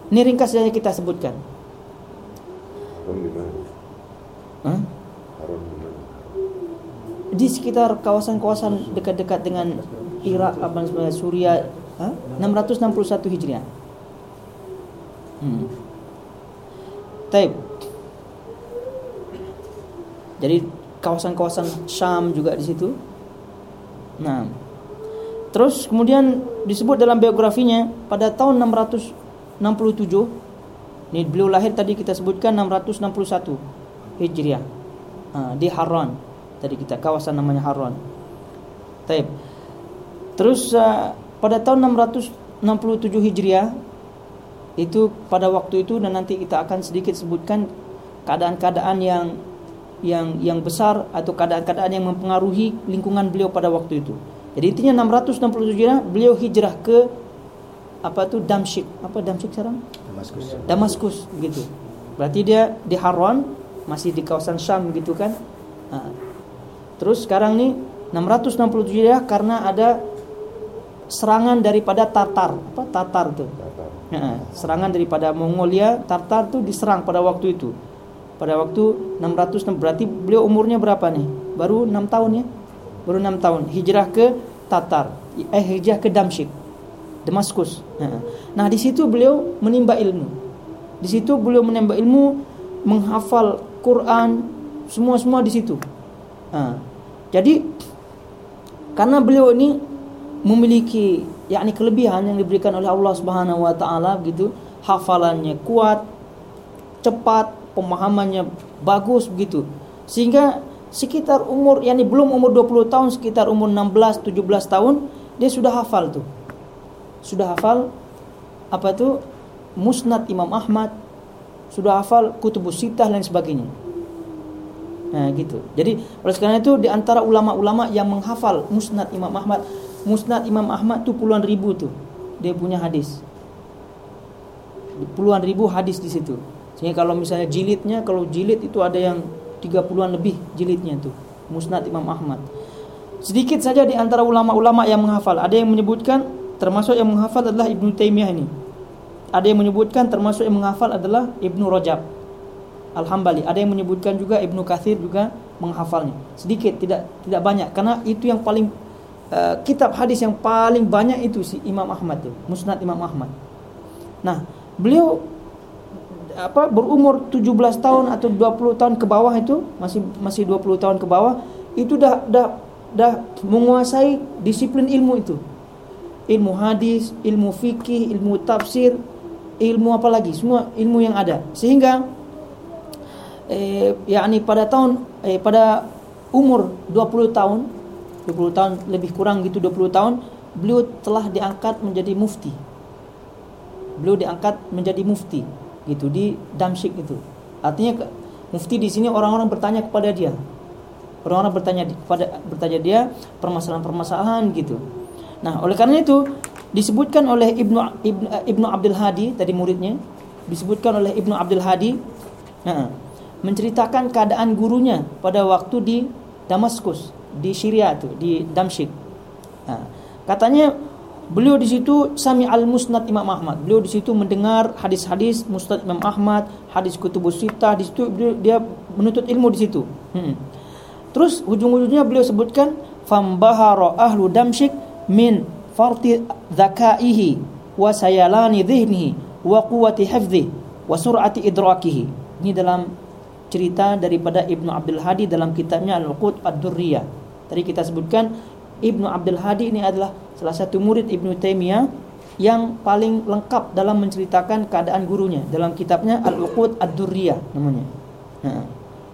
Speaker 1: Ini ringkas saja kita sebutkan.
Speaker 2: Haram di
Speaker 1: sekitar kawasan-kawasan dekat-dekat dengan Irak, sebenarnya Suria, Hah? 661 Hijriah. Hmm. Taib. Jadi kawasan-kawasan Syam juga di situ. Nah, terus kemudian disebut dalam biografinya pada tahun 667 ini beliau lahir tadi kita sebutkan 661 Hijriah Ah, di Harran tadi kita kawasan namanya Harran. Taib. Terus ah, pada tahun 667 Hijriah itu pada waktu itu dan nanti kita akan sedikit sebutkan keadaan-keadaan yang yang yang besar atau keadaan-keadaan yang mempengaruhi lingkungan beliau pada waktu itu. Jadi intinya 667 Hijriah beliau hijrah ke apa tuh Damsyik. Apa Damsyik sekarang?
Speaker 3: Damaskus.
Speaker 1: Damaskus begitu. Berarti dia di Harran masih di kawasan Syam gitu kan. Nah, terus sekarang nih 667 Hijriah karena ada serangan daripada Tatar. Apa Tatar tuh?
Speaker 2: Tatar.
Speaker 1: Nah, serangan daripada Mongolia, Tartar tuh diserang pada waktu itu. Pada waktu 600 berarti beliau umurnya berapa nih? Baru 6 tahun ya. Baru 6 tahun hijrah ke Tatar. Eh hijrah ke Damsyik. Damaskus. Nah, nah di situ beliau menimba ilmu. Di situ beliau menimba ilmu, menghafal Quran, semua-semua di situ. Nah, jadi karena beliau ini memiliki yakni kelebihan yang diberikan oleh Allah Subhanahu wa taala gitu, hafalannya kuat, cepat, pemahamannya bagus begitu. Sehingga sekitar umur yakni belum umur 20 tahun, sekitar umur 16 17 tahun dia sudah hafal tuh. Sudah hafal apa tuh? Musnad Imam Ahmad, sudah hafal Kutubus Sittah dan sebagainya. Nah, gitu. Jadi oleh karena itu di antara ulama-ulama yang menghafal Musnad Imam Ahmad, Musnad Imam Ahmad tuh puluhan ribu tuh. Dia punya hadis. Puluhan ribu hadis di situ. Sehingga kalau misalnya jilidnya, kalau jilid itu ada yang 30-an lebih jilidnya tuh. Musnad Imam Ahmad. Sedikit saja di antara ulama-ulama yang menghafal. Ada yang menyebutkan termasuk yang menghafal adalah Ibnu Taimiyah ini. Ada yang menyebutkan termasuk yang menghafal adalah Ibnu Rajab Al-Hambali. Ada yang menyebutkan juga Ibnu Katsir juga menghafalnya. Sedikit, tidak tidak banyak karena itu yang paling uh, kitab hadis yang paling banyak itu si Imam Ahmad tuh, Musnad Imam Ahmad. Nah, beliau apa berumur 17 tahun atau 20 tahun ke bawah itu masih masih 20 tahun ke bawah itu dah dah dah menguasai disiplin ilmu itu. Ilmu hadis, ilmu fikih, ilmu tafsir, ilmu apa lagi? Semua ilmu yang ada. Sehingga eh, yakni pada tahun eh, pada umur 20 tahun 20 tahun lebih kurang gitu 20 tahun beliau telah diangkat menjadi mufti beliau diangkat menjadi mufti gitu di Damsyik itu. Artinya mufti di sini orang-orang bertanya kepada dia. Orang-orang bertanya kepada bertanya dia permasalahan-permasalahan gitu. Nah oleh karena itu disebutkan oleh Ibnu Ibnu, Ibnu Abdul Hadi tadi muridnya disebutkan oleh Ibnu Abdul Hadi nah, menceritakan keadaan gurunya pada waktu di Damaskus, di Syria tuh, di Damsyik. Nah, katanya beliau di situ Sami al Musnad Imam Ahmad. Beliau di situ mendengar hadis-hadis Musnad Imam Ahmad, hadis Kutubus Sittah. Di situ dia menuntut ilmu di situ. Hmm. Terus ujung-ujungnya beliau sebutkan fambahara ahlu Damsyik min farti dzakaihi wa sayalani dhihnihi wa quwwati hifdhihi wa sur'ati idrakihi. Ini dalam cerita daripada Ibnu Abdul Hadi dalam kitabnya Al-Uqud Ad-Durriyah. Tadi kita sebutkan Ibnu Abdul Hadi ini adalah salah satu murid Ibnu Taimiyah yang paling lengkap dalam menceritakan keadaan gurunya dalam kitabnya Al-Uqud Ad-Durriyah namanya. Nah,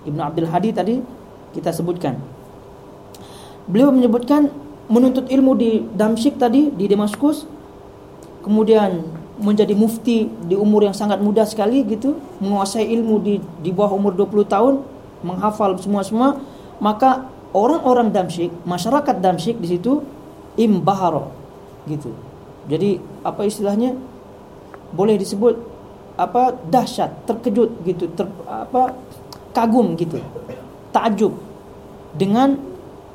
Speaker 1: Ibnu Abdul Hadi tadi kita sebutkan. Beliau menyebutkan menuntut ilmu di Damsyik tadi di Damaskus kemudian menjadi mufti di umur yang sangat muda sekali gitu, menguasai ilmu di di bawah umur 20 tahun, menghafal semua-semua, maka orang-orang Damsyik, masyarakat Damsyik di situ imbaharo gitu. Jadi apa istilahnya? Boleh disebut apa dahsyat, terkejut gitu, ter, apa kagum gitu. Takjub dengan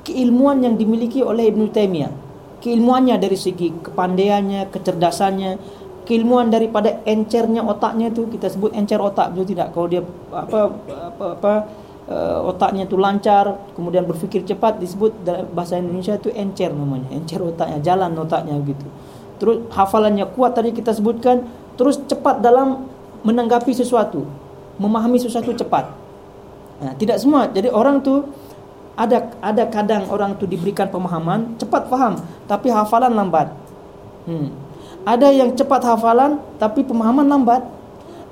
Speaker 1: keilmuan yang dimiliki oleh Ibnu Taimiyah. Keilmuannya dari segi kepandaiannya, kecerdasannya, keilmuan daripada encernya otaknya itu kita sebut encer otak betul tidak? Kalau dia apa apa, apa uh, otaknya itu lancar, kemudian berpikir cepat disebut bahasa Indonesia itu encer namanya, encer otaknya, jalan otaknya gitu. Terus hafalannya kuat tadi kita sebutkan, terus cepat dalam menanggapi sesuatu, memahami sesuatu cepat. Nah, tidak semua. Jadi orang tuh ada ada kadang orang tuh diberikan pemahaman cepat paham tapi hafalan lambat. Hmm. Ada yang cepat hafalan tapi pemahaman lambat.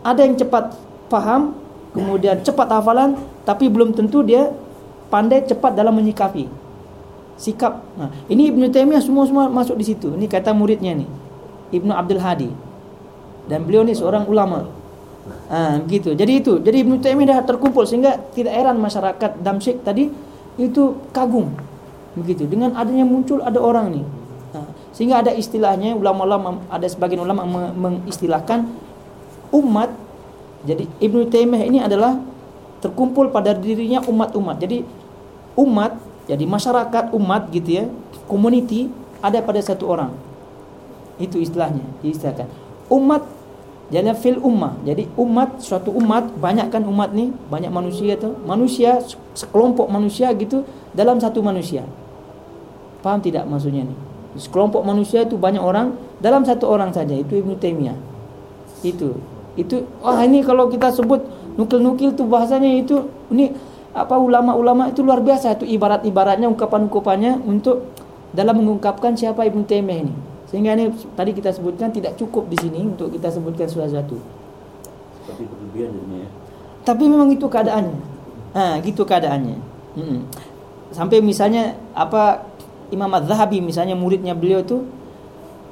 Speaker 1: Ada yang cepat paham kemudian cepat hafalan tapi belum tentu dia pandai cepat dalam menyikapi sikap. Nah, ini Ibnu Taimiyah semua semua masuk di situ. Ini kata muridnya nih. Ibnu Abdul Hadi. Dan beliau ini seorang ulama. Ah, gitu. Jadi itu. Jadi Ibnu Taimiyah dah terkumpul sehingga tidak heran masyarakat Damsyik tadi itu kagum. Begitu. Dengan adanya muncul ada orang nih. Nah, sehingga ada istilahnya ulama-ulama ada sebagian ulama mengistilahkan umat. Jadi Ibnu Taimiyah ini adalah terkumpul pada dirinya umat-umat. Jadi umat jadi masyarakat umat gitu ya, community ada pada satu orang. Itu istilahnya, diistilahkan. Umat jadi fil ummah. Jadi umat suatu umat banyak kan umat nih, banyak manusia tuh. Manusia sekelompok manusia gitu dalam satu manusia. Paham tidak maksudnya nih? Sekelompok manusia itu banyak orang dalam satu orang saja. Itu Ibnu Taimiyah. Itu. Itu wah ini kalau kita sebut nukil-nukil tuh bahasanya itu ini apa ulama-ulama itu luar biasa itu ibarat-ibaratnya ungkapan-ungkapannya untuk dalam mengungkapkan siapa Ibnu Taimiyah ini. Sehingga ini tadi kita sebutkan tidak cukup di sini untuk kita sebutkan sesuatu. Tapi berlebihan ya. Tapi memang itu keadaannya. Nah, gitu keadaannya. Hmm. Sampai misalnya apa Imam Az-Zahabi misalnya muridnya beliau itu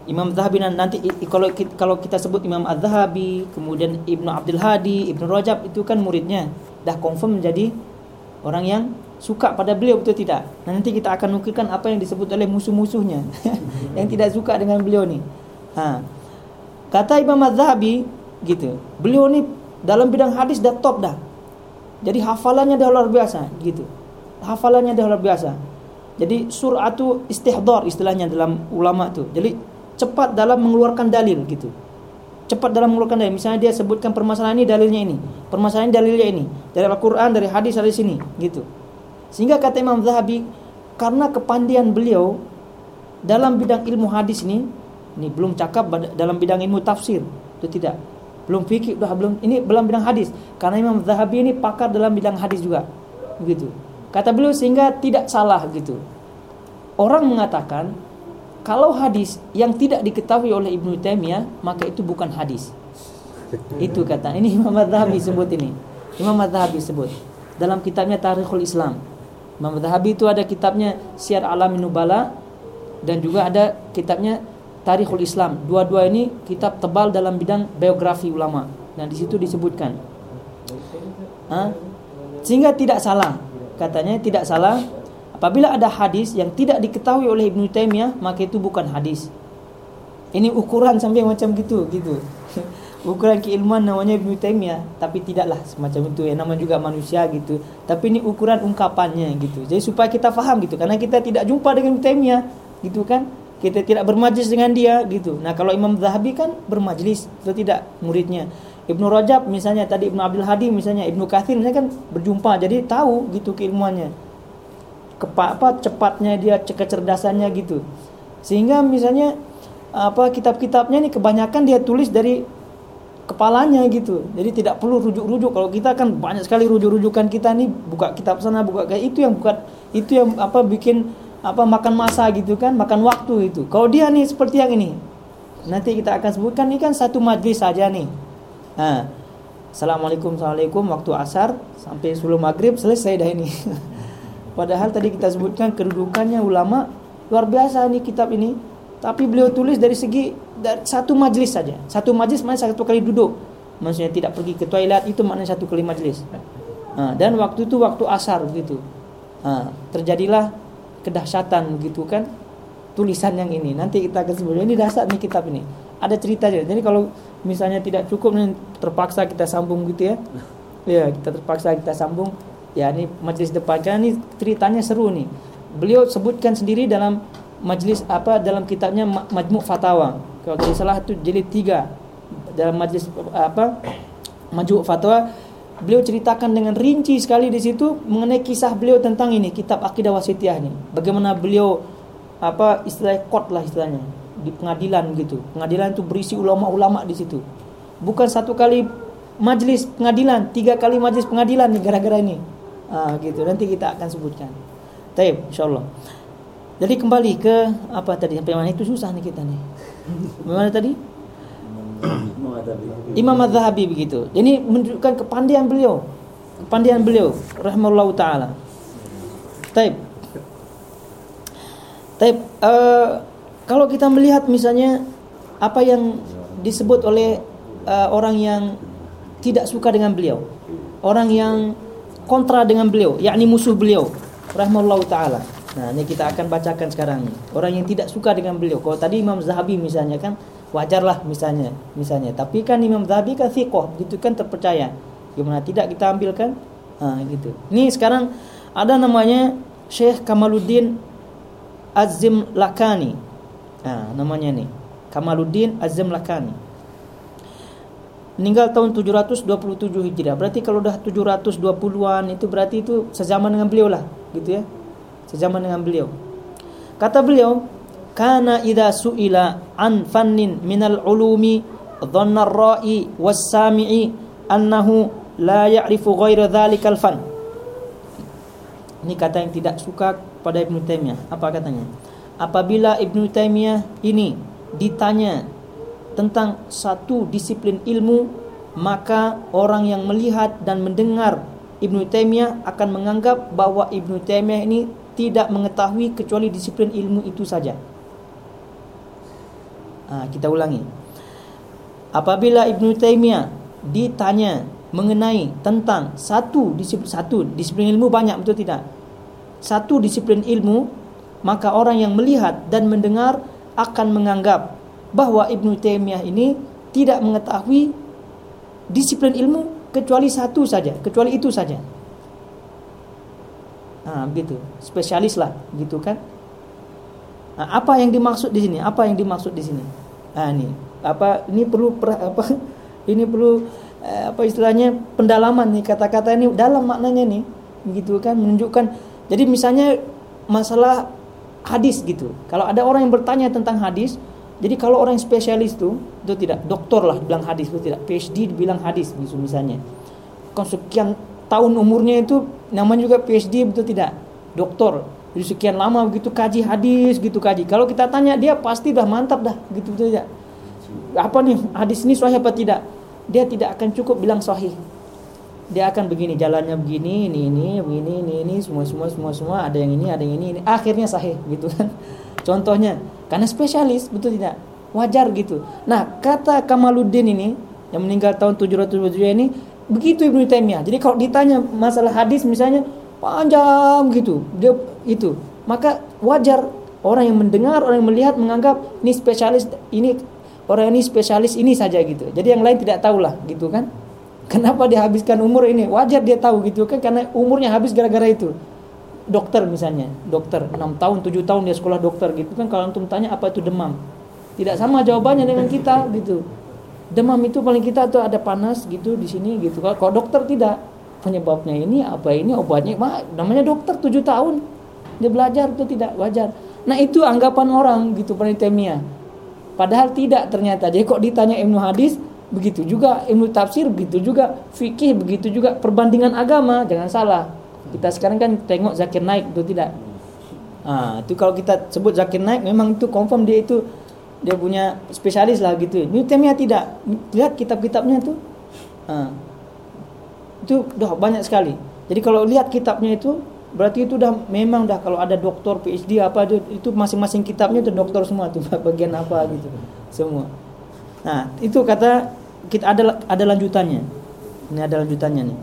Speaker 1: Imam Zahabi nanti kalau kalau kita sebut Imam Az-Zahabi, kemudian Ibnu Abdul Hadi, Ibnu Rajab itu kan muridnya dah confirm menjadi orang yang suka pada beliau betul tidak? Nah, nanti kita akan nukilkan apa yang disebut oleh musuh-musuhnya yang tidak suka dengan beliau ni. Ha. Kata Imam Az-Zahabi gitu. Beliau ni dalam bidang hadis dah top dah. Jadi hafalannya dah luar biasa gitu. Hafalannya dah luar biasa. Jadi suratu istihdar istilahnya dalam ulama tu. Jadi cepat dalam mengeluarkan dalil gitu cepat dalam mengeluarkan dalil. Misalnya dia sebutkan permasalahan ini dalilnya ini, permasalahan dalilnya ini, dari Al-Qur'an, dari hadis dari sini, gitu. Sehingga kata Imam Zahabi, karena kepandian beliau dalam bidang ilmu hadis ini, ini belum cakap dalam bidang ilmu tafsir, itu tidak. Belum fikih, dah belum ini belum bidang hadis. Karena Imam Zahabi ini pakar dalam bidang hadis juga. Begitu. Kata beliau sehingga tidak salah gitu. Orang mengatakan kalau hadis yang tidak diketahui oleh Ibnu Taimiyah, maka itu bukan hadis. Itu kata. Ini Imam Madhabi sebut ini. Imam Madhabi sebut dalam kitabnya Tarikhul Islam. Imam Madhabi itu ada kitabnya Syiar Alamin Nubala dan juga ada kitabnya Tarikhul Islam. Dua-dua ini kitab tebal dalam bidang biografi ulama. Dan di situ disebutkan. Ha? Sehingga tidak salah. Katanya tidak salah Apabila ada hadis yang tidak diketahui oleh Ibnu Taimiyah, maka itu bukan hadis. Ini ukuran sampai macam gitu, gitu. ukuran keilmuan namanya Ibnu Taimiyah, tapi tidaklah semacam itu. Ya nama juga manusia gitu. Tapi ini ukuran ungkapannya gitu. Jadi supaya kita faham gitu, karena kita tidak jumpa dengan Ibnu Taimiyah, gitu kan? Kita tidak bermajlis dengan dia gitu. Nah, kalau Imam Zahabi kan bermajlis, atau tidak muridnya. Ibnu Rajab misalnya tadi Ibnu Abdul Hadi misalnya Ibnu Katsir misalnya kan berjumpa jadi tahu gitu keilmuannya kepa, apa cepatnya dia kecerdasannya gitu. Sehingga misalnya apa kitab-kitabnya ini kebanyakan dia tulis dari kepalanya gitu. Jadi tidak perlu rujuk-rujuk. Kalau kita kan banyak sekali rujuk-rujukan kita nih buka kitab sana buka kayak itu yang bukan itu yang apa bikin apa makan masa gitu kan makan waktu itu. Kalau dia nih seperti yang ini nanti kita akan sebutkan ini kan satu majlis saja nih. Nah, assalamualaikum assalamualaikum waktu asar sampai sebelum maghrib selesai dah ini Padahal tadi kita sebutkan kedudukannya ulama luar biasa nih kitab ini. Tapi beliau tulis dari segi dari satu majlis saja. Satu majlis mana satu kali duduk. Maksudnya tidak pergi ke toilet itu maknanya satu kali majlis. Nah, dan waktu itu waktu asar gitu. Nah, terjadilah kedahsyatan gitu kan tulisan yang ini. Nanti kita akan sebut ini dasar nih kitab ini. ada cerita aja. Jadi kalau misalnya tidak cukup nih terpaksa kita sambung gitu ya. Ya, kita terpaksa kita sambung. Ya, ini majelis depan karena ini ceritanya seru nih. Beliau sebutkan sendiri dalam majelis apa dalam kitabnya Ma- Majmu' Fatawa. Kalau tidak salah itu jilid 3 dalam majelis apa Majmu' Fatwa beliau ceritakan dengan rinci sekali di situ mengenai kisah beliau tentang ini kitab akidah wasitiyah ini. Bagaimana beliau apa istilah court lah istilahnya di pengadilan gitu. Pengadilan itu berisi ulama-ulama di situ. Bukan satu kali majelis pengadilan, tiga kali majelis pengadilan nih gara-gara ini. Ah gitu. Nanti kita akan sebutkan. Taib, insyaallah. Jadi kembali ke apa tadi sampai mana itu susah nih kita nih. Bagaimana tadi? Imam Az-Zahabi begitu. Ini menunjukkan kepandaian beliau. Kepandaian beliau rahimahullahu taala. Taib. Taib eh, kalau kita melihat misalnya apa yang disebut oleh eh, orang yang tidak suka dengan beliau, orang yang kontra dengan beliau, yakni musuh beliau, rahimahullahu taala. Nah, ini kita akan bacakan sekarang nih. Orang yang tidak suka dengan beliau. Kalau tadi Imam Zahabi misalnya kan wajarlah misalnya, misalnya. Tapi kan Imam Zahabi kan thiqah, gitu kan terpercaya. Gimana tidak kita ambilkan? Nah, gitu. Ini sekarang ada namanya Syekh Kamaluddin Azim Lakani. Nah, namanya nih. Kamaluddin Azim Lakani. Meninggal tahun 727 Hijriah. Berarti kalau udah 720-an itu berarti itu sezaman dengan beliau lah, gitu ya. Sezaman dengan beliau. Kata beliau, "Kana idza su'ila an fannin minal ulumi dhanna ar-ra'i was-sami'i annahu la ya'rifu ghaira dhalikal fan." Ini kata yang tidak suka pada Ibnu Taimiyah. Apa katanya? Apabila Ibnu Taimiyah ini ditanya tentang satu disiplin ilmu, maka orang yang melihat dan mendengar Ibnu Taimiyah akan menganggap bahwa Ibnu Taimiyah ini tidak mengetahui kecuali disiplin ilmu itu saja. Ah, kita ulangi. Apabila Ibnu Taimiyah ditanya mengenai tentang satu disiplin satu disiplin ilmu banyak betul tidak? Satu disiplin ilmu, maka orang yang melihat dan mendengar akan menganggap bahwa Ibnu Taimiyah ini tidak mengetahui disiplin ilmu kecuali satu saja, kecuali itu saja. Nah, begitu. Spesialis lah, gitu kan? Nah, apa yang dimaksud di sini? Apa yang dimaksud di sini? Nah, ini apa ini perlu per, apa ini perlu eh, apa istilahnya pendalaman nih kata-kata ini dalam maknanya nih gitu kan menunjukkan jadi misalnya masalah hadis gitu kalau ada orang yang bertanya tentang hadis jadi kalau orang spesialis tuh itu tidak doktor lah bilang hadis itu tidak. PhD dibilang hadis misalnya kan sekian tahun umurnya itu namanya juga PhD betul tidak? Doktor. Jadi sekian lama begitu kaji hadis gitu kaji. Kalau kita tanya dia pasti dah mantap dah gitu tidak? Apa nih hadis ini sahih apa tidak? Dia tidak akan cukup bilang sahih dia akan begini jalannya begini ini ini begini ini ini semua semua semua semua ada yang ini ada yang ini ini. Akhirnya sahih gitu kan. Contohnya karena spesialis betul tidak? Wajar gitu. Nah kata Kamaluddin ini yang meninggal tahun 727 ini begitu Ibnu Taimiyah. Jadi kalau ditanya masalah hadis misalnya panjang gitu. Dia itu. Maka wajar orang yang mendengar orang yang melihat menganggap ini spesialis ini orang ini spesialis ini saja gitu. Jadi yang lain tidak tahu lah gitu kan kenapa dia habiskan umur ini? Wajar dia tahu gitu kan? Karena umurnya habis gara-gara itu. Dokter misalnya dokter 6 tahun 7 tahun dia sekolah dokter gitu kan? Kalau antum tanya apa itu demam? Tidak sama jawabannya dengan kita gitu. Demam itu paling kita tuh ada panas gitu di sini gitu. Kalau, dokter tidak penyebabnya ini apa ini obatnya mah namanya dokter 7 tahun. Dia belajar itu tidak? Wajar. Nah itu anggapan orang gitu panitia padahal tidak ternyata. Jadi kok ditanya ilmu hadis begitu juga ilmu tafsir begitu juga fikih begitu juga perbandingan agama jangan salah. Kita sekarang kan tengok Zakir Naik itu tidak? Ah itu kalau kita sebut Zakir Naik memang itu confirm dia itu dia punya spesialis lah gitu. Ibnu Taimiyah tidak. Lihat kitab-kitabnya tuh ah, itu udah banyak sekali. Jadi kalau lihat kitabnya itu berarti itu udah memang dah kalau ada doktor PhD apa itu masing-masing kitabnya itu dokter semua tuh bagian apa gitu. Semua nah itu kata kita ada ada lanjutannya ini ada lanjutannya nih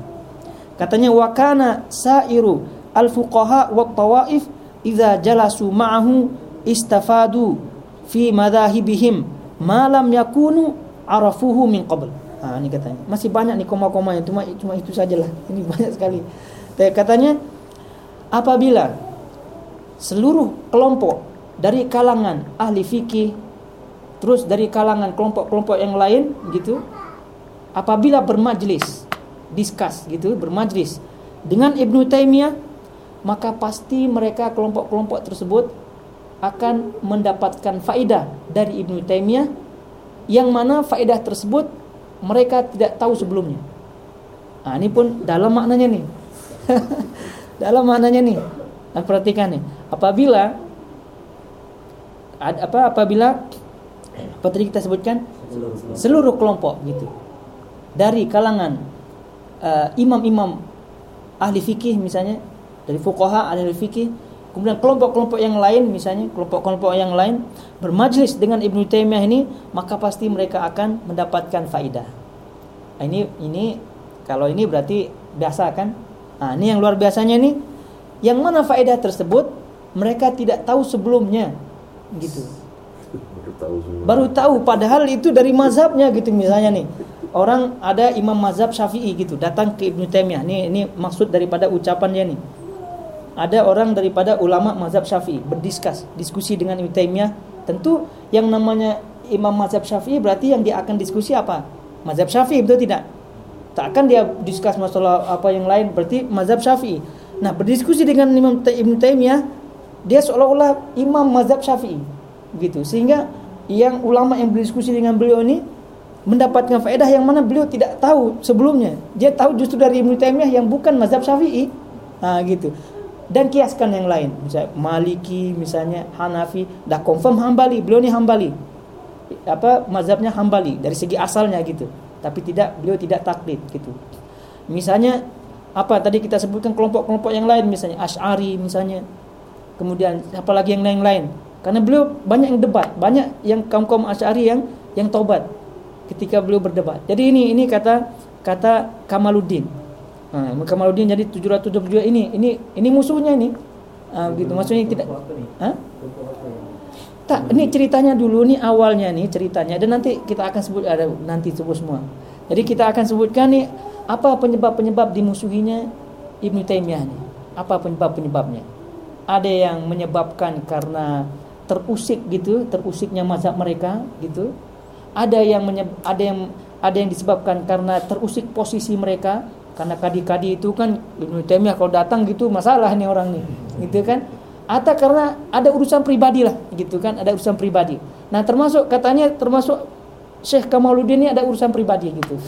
Speaker 1: katanya wakana sairu al fuqaha wa tawaif idza jalasu ma'ahu istafadu fi madahibihim malam yakunu arafuhu min qabl. Ah ini katanya. Masih banyak nih koma-komanya cuma cuma itu sajalah. Ini banyak sekali. Tapi katanya apabila seluruh kelompok dari kalangan ahli fikih terus dari kalangan kelompok-kelompok yang lain gitu apabila bermajlis diskus gitu bermajlis dengan Ibnu Taimiyah maka pasti mereka kelompok-kelompok tersebut akan mendapatkan faedah dari Ibnu Taimiyah yang mana faedah tersebut mereka tidak tahu sebelumnya. Nah, ini pun dalam maknanya nih. dalam maknanya nih. Nah, perhatikan nih. Apabila apa apabila apa tadi kita sebutkan seluruh kelompok. gitu. Dari kalangan uh, imam-imam ahli fikih misalnya dari fuqaha ahli fikih kemudian kelompok-kelompok yang lain misalnya kelompok-kelompok yang lain bermajlis dengan Ibnu Taimiyah ini maka pasti mereka akan mendapatkan faidah nah, ini ini kalau ini berarti biasa kan? Nah ini yang luar biasanya nih. Yang mana faedah tersebut mereka tidak tahu sebelumnya gitu
Speaker 2: Baru tahu
Speaker 1: padahal itu dari mazhabnya gitu misalnya nih. Orang ada imam mazhab syafi'i gitu datang ke Ibnu Taimiyah. Ini ini maksud daripada ucapannya nih. Ada orang daripada ulama mazhab syafi'i berdiskus diskusi dengan Ibnu Taimiyah. Tentu yang namanya imam mazhab syafi'i berarti yang dia akan diskusi apa? Mazhab syafi'i betul tidak? Tak akan dia diskus masalah apa yang lain berarti mazhab syafi'i. Nah berdiskusi dengan Imam Ibnu Taimiyah dia seolah-olah imam mazhab syafi'i gitu. Sehingga yang ulama yang berdiskusi dengan beliau ini mendapatkan faedah yang mana beliau tidak tahu sebelumnya. Dia tahu justru dari Ibnu Taimiyah yang bukan mazhab syafi'i. Nah, gitu. Dan kiaskan yang lain. Misalnya Maliki misalnya Hanafi. Dah confirm Hambali. Beliau ini Hambali. Apa mazhabnya Hambali. Dari segi asalnya gitu. Tapi tidak beliau tidak taklid gitu. Misalnya apa tadi kita sebutkan kelompok-kelompok yang lain. Misalnya Ash'ari misalnya. Kemudian apalagi yang lain-lain karena beliau banyak yang debat banyak yang kaum-kaum Ash'ari yang yang tobat ketika beliau berdebat jadi ini ini kata kata Kamaluddin Nah, Kamaluddin jadi 772 ini ini ini musuhnya ini. Ah, gitu maksudnya tidak Hah? Tak, ini ceritanya dulu nih awalnya nih ceritanya dan nanti kita akan sebut ada nanti sebut semua. Jadi kita akan sebutkan nih apa penyebab-penyebab dimusuhinya Ibnu Taimiyah nih. Apa penyebab-penyebabnya? Ada yang menyebabkan karena terusik gitu, terusiknya mazhab mereka gitu. Ada yang menyeb, ada yang ada yang disebabkan karena terusik posisi mereka. Karena kadi-kadi itu kan Ibnu Taimiyah kalau datang gitu masalah nih orang nih gitu kan. Atau karena ada urusan pribadi lah gitu kan ada urusan pribadi. Nah termasuk katanya termasuk Syekh Kamaluddin ini ada urusan pribadi gitu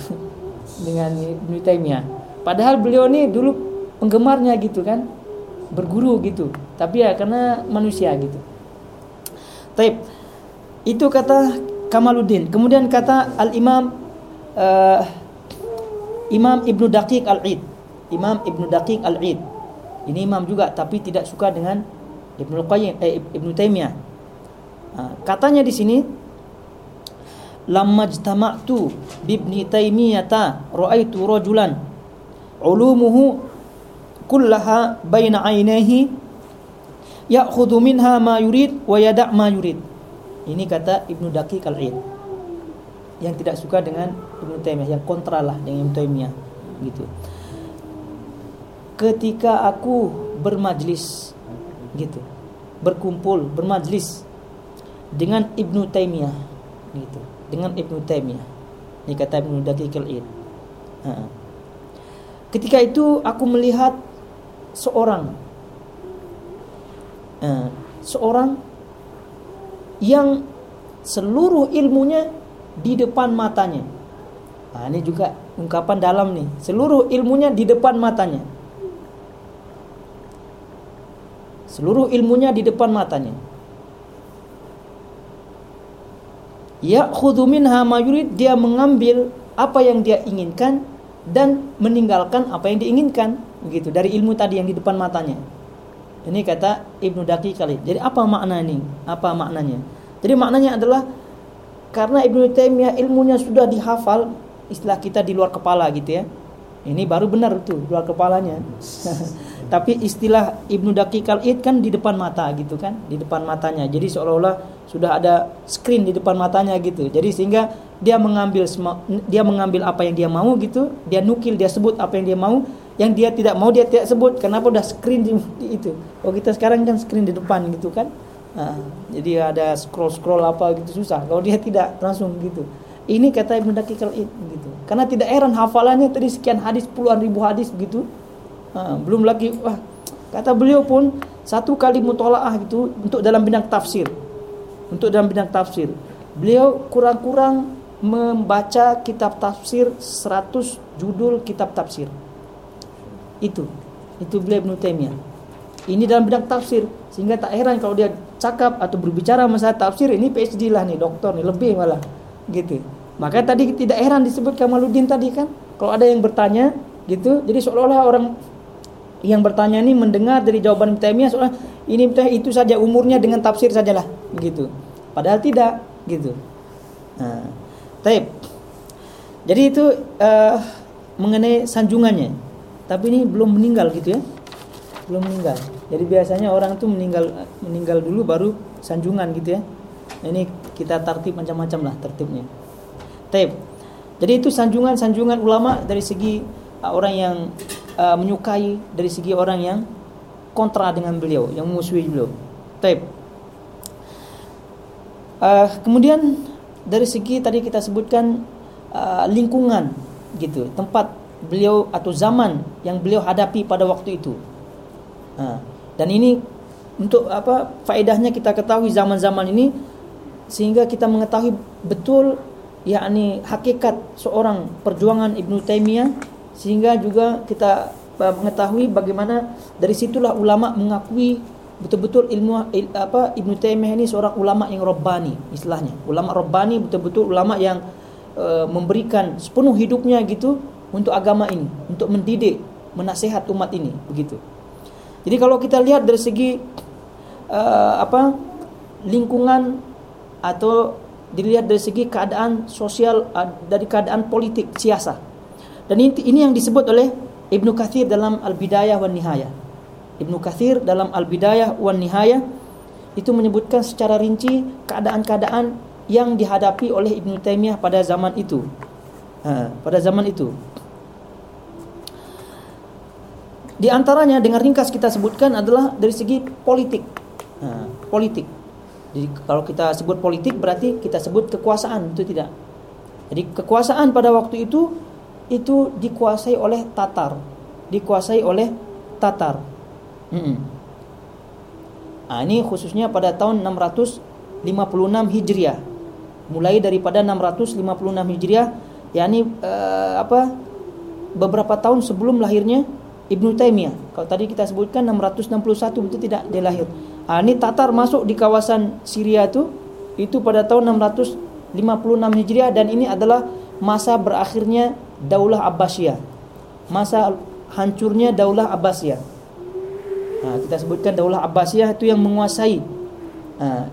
Speaker 1: dengan Ibnu Taimiyah. Padahal beliau ini dulu penggemarnya gitu kan berguru gitu. Tapi ya karena manusia gitu Taib itu kata Kamaluddin kemudian kata Al Imam uh, Imam Ibnu Daqiq Al-Id. Imam Ibnu Daqiq Al-Id. Ini imam juga tapi tidak suka dengan Ibnu Qayyim eh, Ibnu Taimiyah. Ha, katanya di sini lamma ijtama'tu bi Ibni Taimiyah ra'aitu rajulan ulumuhu kullaha baina ainaihi ya'khudhu minha ma yurid wa yada' ma yurid. Ini kata Ibnu Daqiq Al-Id yang tidak suka dengan Ibnu Taimiyah, yang kontra lah dengan Ibnu Taimiyah gitu. Ketika aku bermajlis gitu, berkumpul, bermajlis dengan Ibnu Taimiyah gitu, dengan Ibnu Taimiyah. Ini kata Ibnu Daqiq al-Id. Ketika itu aku melihat seorang uh, seorang yang seluruh ilmunya di depan matanya. Nah, ini juga ungkapan dalam nih. Seluruh ilmunya di depan matanya. Seluruh ilmunya di depan matanya. Ya minha ma yurid dia mengambil apa yang dia inginkan dan meninggalkan apa yang diinginkan begitu dari ilmu tadi yang di depan matanya. Ini kata Ibnu Daqi kali. Jadi apa makna ini? Apa maknanya? Jadi maknanya adalah karena Ibnu Taimiyah ilmunya sudah dihafal istilah kita di luar kepala gitu ya. Ini baru benar tuh luar kepalanya. tapi istilah Ibnu Daqiqal Id kan di depan mata gitu kan, di depan matanya. Jadi seolah-olah sudah ada screen di depan matanya gitu. Jadi sehingga dia mengambil dia mengambil apa yang dia mau gitu, dia nukil, dia sebut apa yang dia mau, yang dia tidak mau dia tidak sebut. Kenapa udah screen di, di itu? Oh kita sekarang kan screen di depan gitu kan. Nah, jadi ada scroll scroll apa gitu susah. Kalau dia tidak langsung gitu. Ini kata Ibnu Daqiqal Id gitu. Karena tidak heran hafalannya tadi sekian hadis puluhan ribu hadis begitu Ha, belum lagi wah kata beliau pun satu kali mutolaah itu untuk dalam bidang tafsir. Untuk dalam bidang tafsir. Beliau kurang-kurang membaca kitab tafsir 100 judul kitab tafsir. Itu. Itu beliau Ibnu Taimiyah. Ini dalam bidang tafsir sehingga tak heran kalau dia cakap atau berbicara masalah tafsir ini PhD lah nih, doktor nih, lebih malah gitu. Maka tadi tidak heran disebut Kamaluddin tadi kan. Kalau ada yang bertanya gitu, jadi seolah-olah orang yang bertanya ini mendengar dari jawaban Taimiyah soalnya ini itu saja umurnya dengan tafsir sajalah begitu. Padahal tidak gitu. Nah, taib. Jadi itu uh, mengenai sanjungannya. Tapi ini belum meninggal gitu ya. Belum meninggal. Jadi biasanya orang itu meninggal meninggal dulu baru sanjungan gitu ya. Ini kita tertib macam-macam lah tertibnya. Taib. Jadi itu sanjungan-sanjungan ulama dari segi uh, orang yang uh, menyukai dari segi orang yang kontra dengan beliau, yang memusuhi beliau. Taib. Uh, kemudian dari segi tadi kita sebutkan uh, lingkungan gitu, tempat beliau atau zaman yang beliau hadapi pada waktu itu. Dan ini untuk apa faedahnya kita ketahui zaman-zaman ini sehingga kita mengetahui betul yakni hakikat seorang perjuangan Ibnu Taimiyah sehingga juga kita uh, mengetahui bagaimana dari situlah ulama mengakui betul-betul ilmu il, apa Ibnu Taimiyah ini seorang ulama yang robbani istilahnya ulama robbani betul-betul ulama yang uh, memberikan sepenuh hidupnya gitu untuk agama ini untuk mendidik menasihat umat ini begitu jadi kalau kita lihat dari segi uh, apa lingkungan atau dilihat dari segi keadaan sosial uh, dari keadaan politik siasa dan ini, ini yang disebut oleh Ibnu Kathir dalam Al-Bidayah wan Nihayah. Ibnu Kathir dalam Al-Bidayah wan Nihayah itu menyebutkan secara rinci keadaan-keadaan yang dihadapi oleh Ibnu Taimiyah pada zaman itu. Ha, pada zaman itu. Di antaranya dengan ringkas kita sebutkan adalah dari segi politik. Ha, politik. Jadi kalau kita sebut politik berarti kita sebut kekuasaan itu tidak. Jadi kekuasaan pada waktu itu itu dikuasai oleh Tatar, dikuasai oleh Tatar. Hmm. Nah, ini khususnya pada tahun 656 Hijriah. Mulai daripada 656 Hijriah, yakni uh, apa? beberapa tahun sebelum lahirnya Ibnu Taimiyah. Kalau tadi kita sebutkan 661 itu tidak dia lahir. Ini Tatar masuk di kawasan Syria itu itu pada tahun 656 Hijriah dan ini adalah masa berakhirnya Daulah Abbasiyah. Masa hancurnya Daulah Abbasiyah. Nah, kita sebutkan Daulah Abbasiyah itu yang menguasai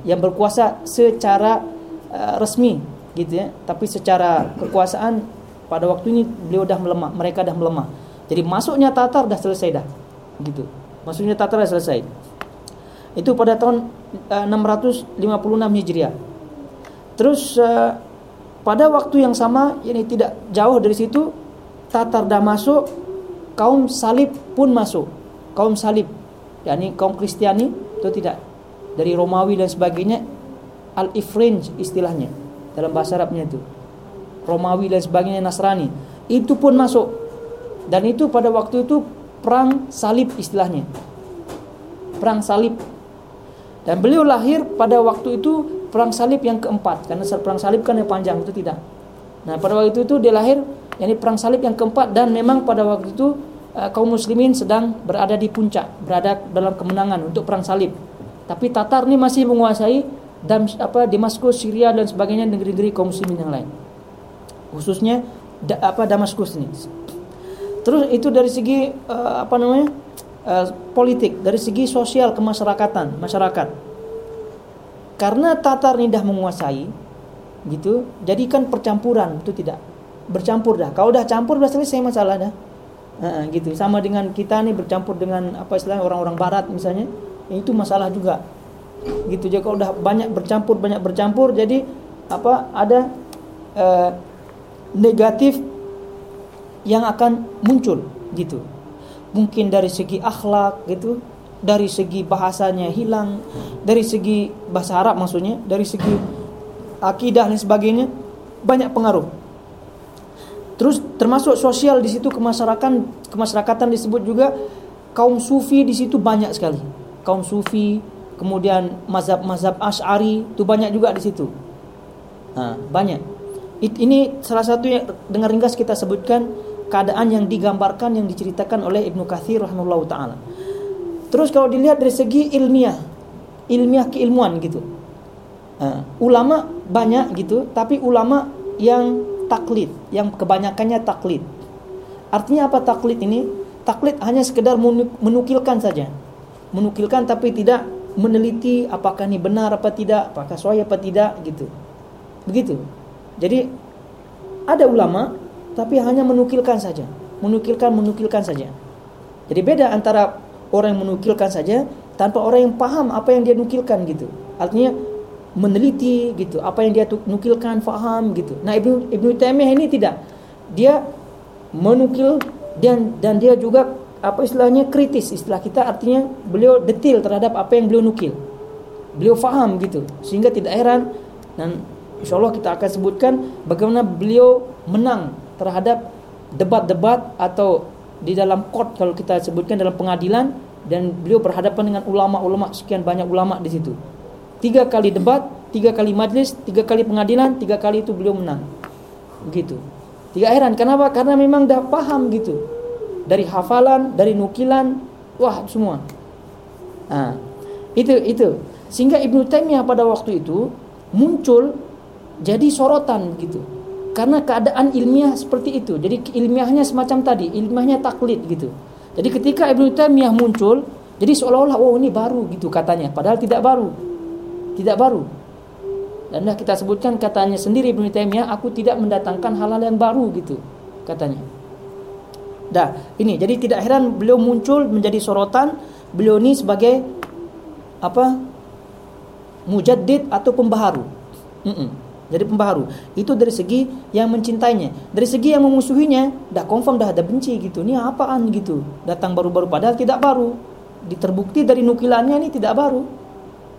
Speaker 1: yang berkuasa secara uh, resmi gitu ya, tapi secara kekuasaan pada waktu ini beliau dah melemah, mereka dah melemah. Jadi masuknya Tatar dah selesai dah. Gitu. Masuknya Tatar dah selesai. Itu pada tahun uh, 656 Hijriah. Terus uh, pada waktu yang sama, ini tidak jauh dari situ, Tatar dah masuk, kaum salib pun masuk. Kaum salib, yakni kaum Kristiani itu tidak dari Romawi dan sebagainya al-ifrinj istilahnya dalam bahasa Arabnya itu. Romawi dan sebagainya Nasrani itu pun masuk. Dan itu pada waktu itu perang salib istilahnya. Perang salib. Dan beliau lahir pada waktu itu perang salib yang keempat karena perang salib kan yang panjang itu tidak. Nah pada waktu itu, dia lahir yakni perang salib yang keempat dan memang pada waktu itu uh, kaum muslimin sedang berada di puncak, berada dalam kemenangan untuk perang salib. Tapi Tatar ini masih menguasai dan apa Damaskus, Syria dan sebagainya negeri-negeri kaum muslimin yang lain. Khususnya apa Damaskus ini. Terus itu dari segi uh, apa namanya? Uh, politik, dari segi sosial kemasyarakatan, masyarakat karena Tatar ini dah menguasai gitu jadikan percampuran itu tidak bercampur dah kalau dah campur sudah selesai masalah dah Nah, gitu. Sama dengan kita nih bercampur dengan apa istilahnya orang-orang barat misalnya, ya itu masalah juga. Gitu. Jadi kalau udah banyak bercampur banyak bercampur jadi apa ada eh, negatif yang akan muncul gitu. Mungkin dari segi akhlak gitu, dari segi bahasanya hilang, dari segi bahasa Arab maksudnya, dari segi akidah dan sebagainya banyak pengaruh. Terus termasuk sosial di situ kemasyarakatan kemasyarakatan disebut juga kaum sufi di situ banyak sekali. Kaum sufi, kemudian mazhab-mazhab Asy'ari itu banyak juga di situ. Nah, banyak. Ini salah satu yang dengan ringkas kita sebutkan keadaan yang digambarkan yang diceritakan oleh Ibnu Katsir rahimahullah taala. Terus kalau dilihat dari segi ilmiah, ilmiah keilmuan gitu. Nah, ulama banyak gitu, tapi ulama yang taklid, yang kebanyakannya taklid. Artinya apa taklid ini? Taklid hanya sekedar menukilkan saja. Menukilkan tapi tidak meneliti apakah ini benar apa tidak, apakah sesuai apa tidak gitu. Begitu. Jadi ada ulama tapi hanya menukilkan saja, menukilkan menukilkan saja. Jadi beda antara orang yang menukilkan saja tanpa orang yang paham apa yang dia nukilkan gitu. Artinya meneliti gitu, apa yang dia nukilkan paham gitu. Nah, Ibnu Ibnu Taimiyah ini tidak. Dia menukil dan dan dia juga apa istilahnya kritis istilah kita artinya beliau detail terhadap apa yang beliau nukil. Beliau faham gitu sehingga tidak heran dan Insya Allah kita akan sebutkan bagaimana beliau menang terhadap debat-debat atau di dalam court kalau kita sebutkan dalam pengadilan dan beliau berhadapan dengan ulama-ulama sekian banyak ulama di situ. Tiga kali debat, tiga kali majlis, tiga kali pengadilan, tiga kali itu beliau menang. Gitu. Tidak heran kenapa? Karena memang dah paham gitu. Dari hafalan, dari nukilan, wah semua. Nah, itu itu. Sehingga Ibnu Taimiyah pada waktu itu muncul jadi sorotan gitu karena keadaan ilmiah seperti itu. Jadi ilmiahnya semacam tadi ilmiahnya taklid gitu. Jadi ketika Ibnu Taimiyah muncul jadi seolah-olah oh ini baru gitu katanya. Padahal tidak baru. Tidak baru. Dan dah kita sebutkan katanya sendiri Ibnu Taimiyah aku tidak mendatangkan hal-hal yang baru gitu katanya. Dah ini. Jadi tidak heran beliau muncul menjadi sorotan beliau ini sebagai apa mujaddid atau pembaharu. Mm -mm jadi pembaharu. Itu dari segi yang mencintainya. Dari segi yang memusuhinya, dah confirm dah ada benci gitu. Ini apaan gitu? Datang baru-baru padahal tidak baru. Diterbukti dari nukilannya ini tidak baru.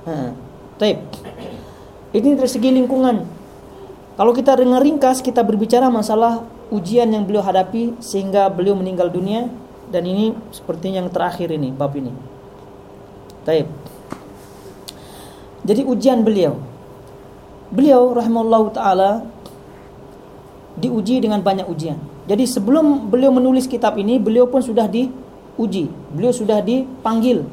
Speaker 1: Nah. Ini dari segi lingkungan. Kalau kita dengar ringkas, kita berbicara masalah ujian yang beliau hadapi sehingga beliau meninggal dunia dan ini seperti yang terakhir ini bab ini. Taib. Jadi ujian beliau beliau rahimahullah taala diuji dengan banyak ujian. Jadi sebelum beliau menulis kitab ini, beliau pun sudah diuji. Beliau sudah dipanggil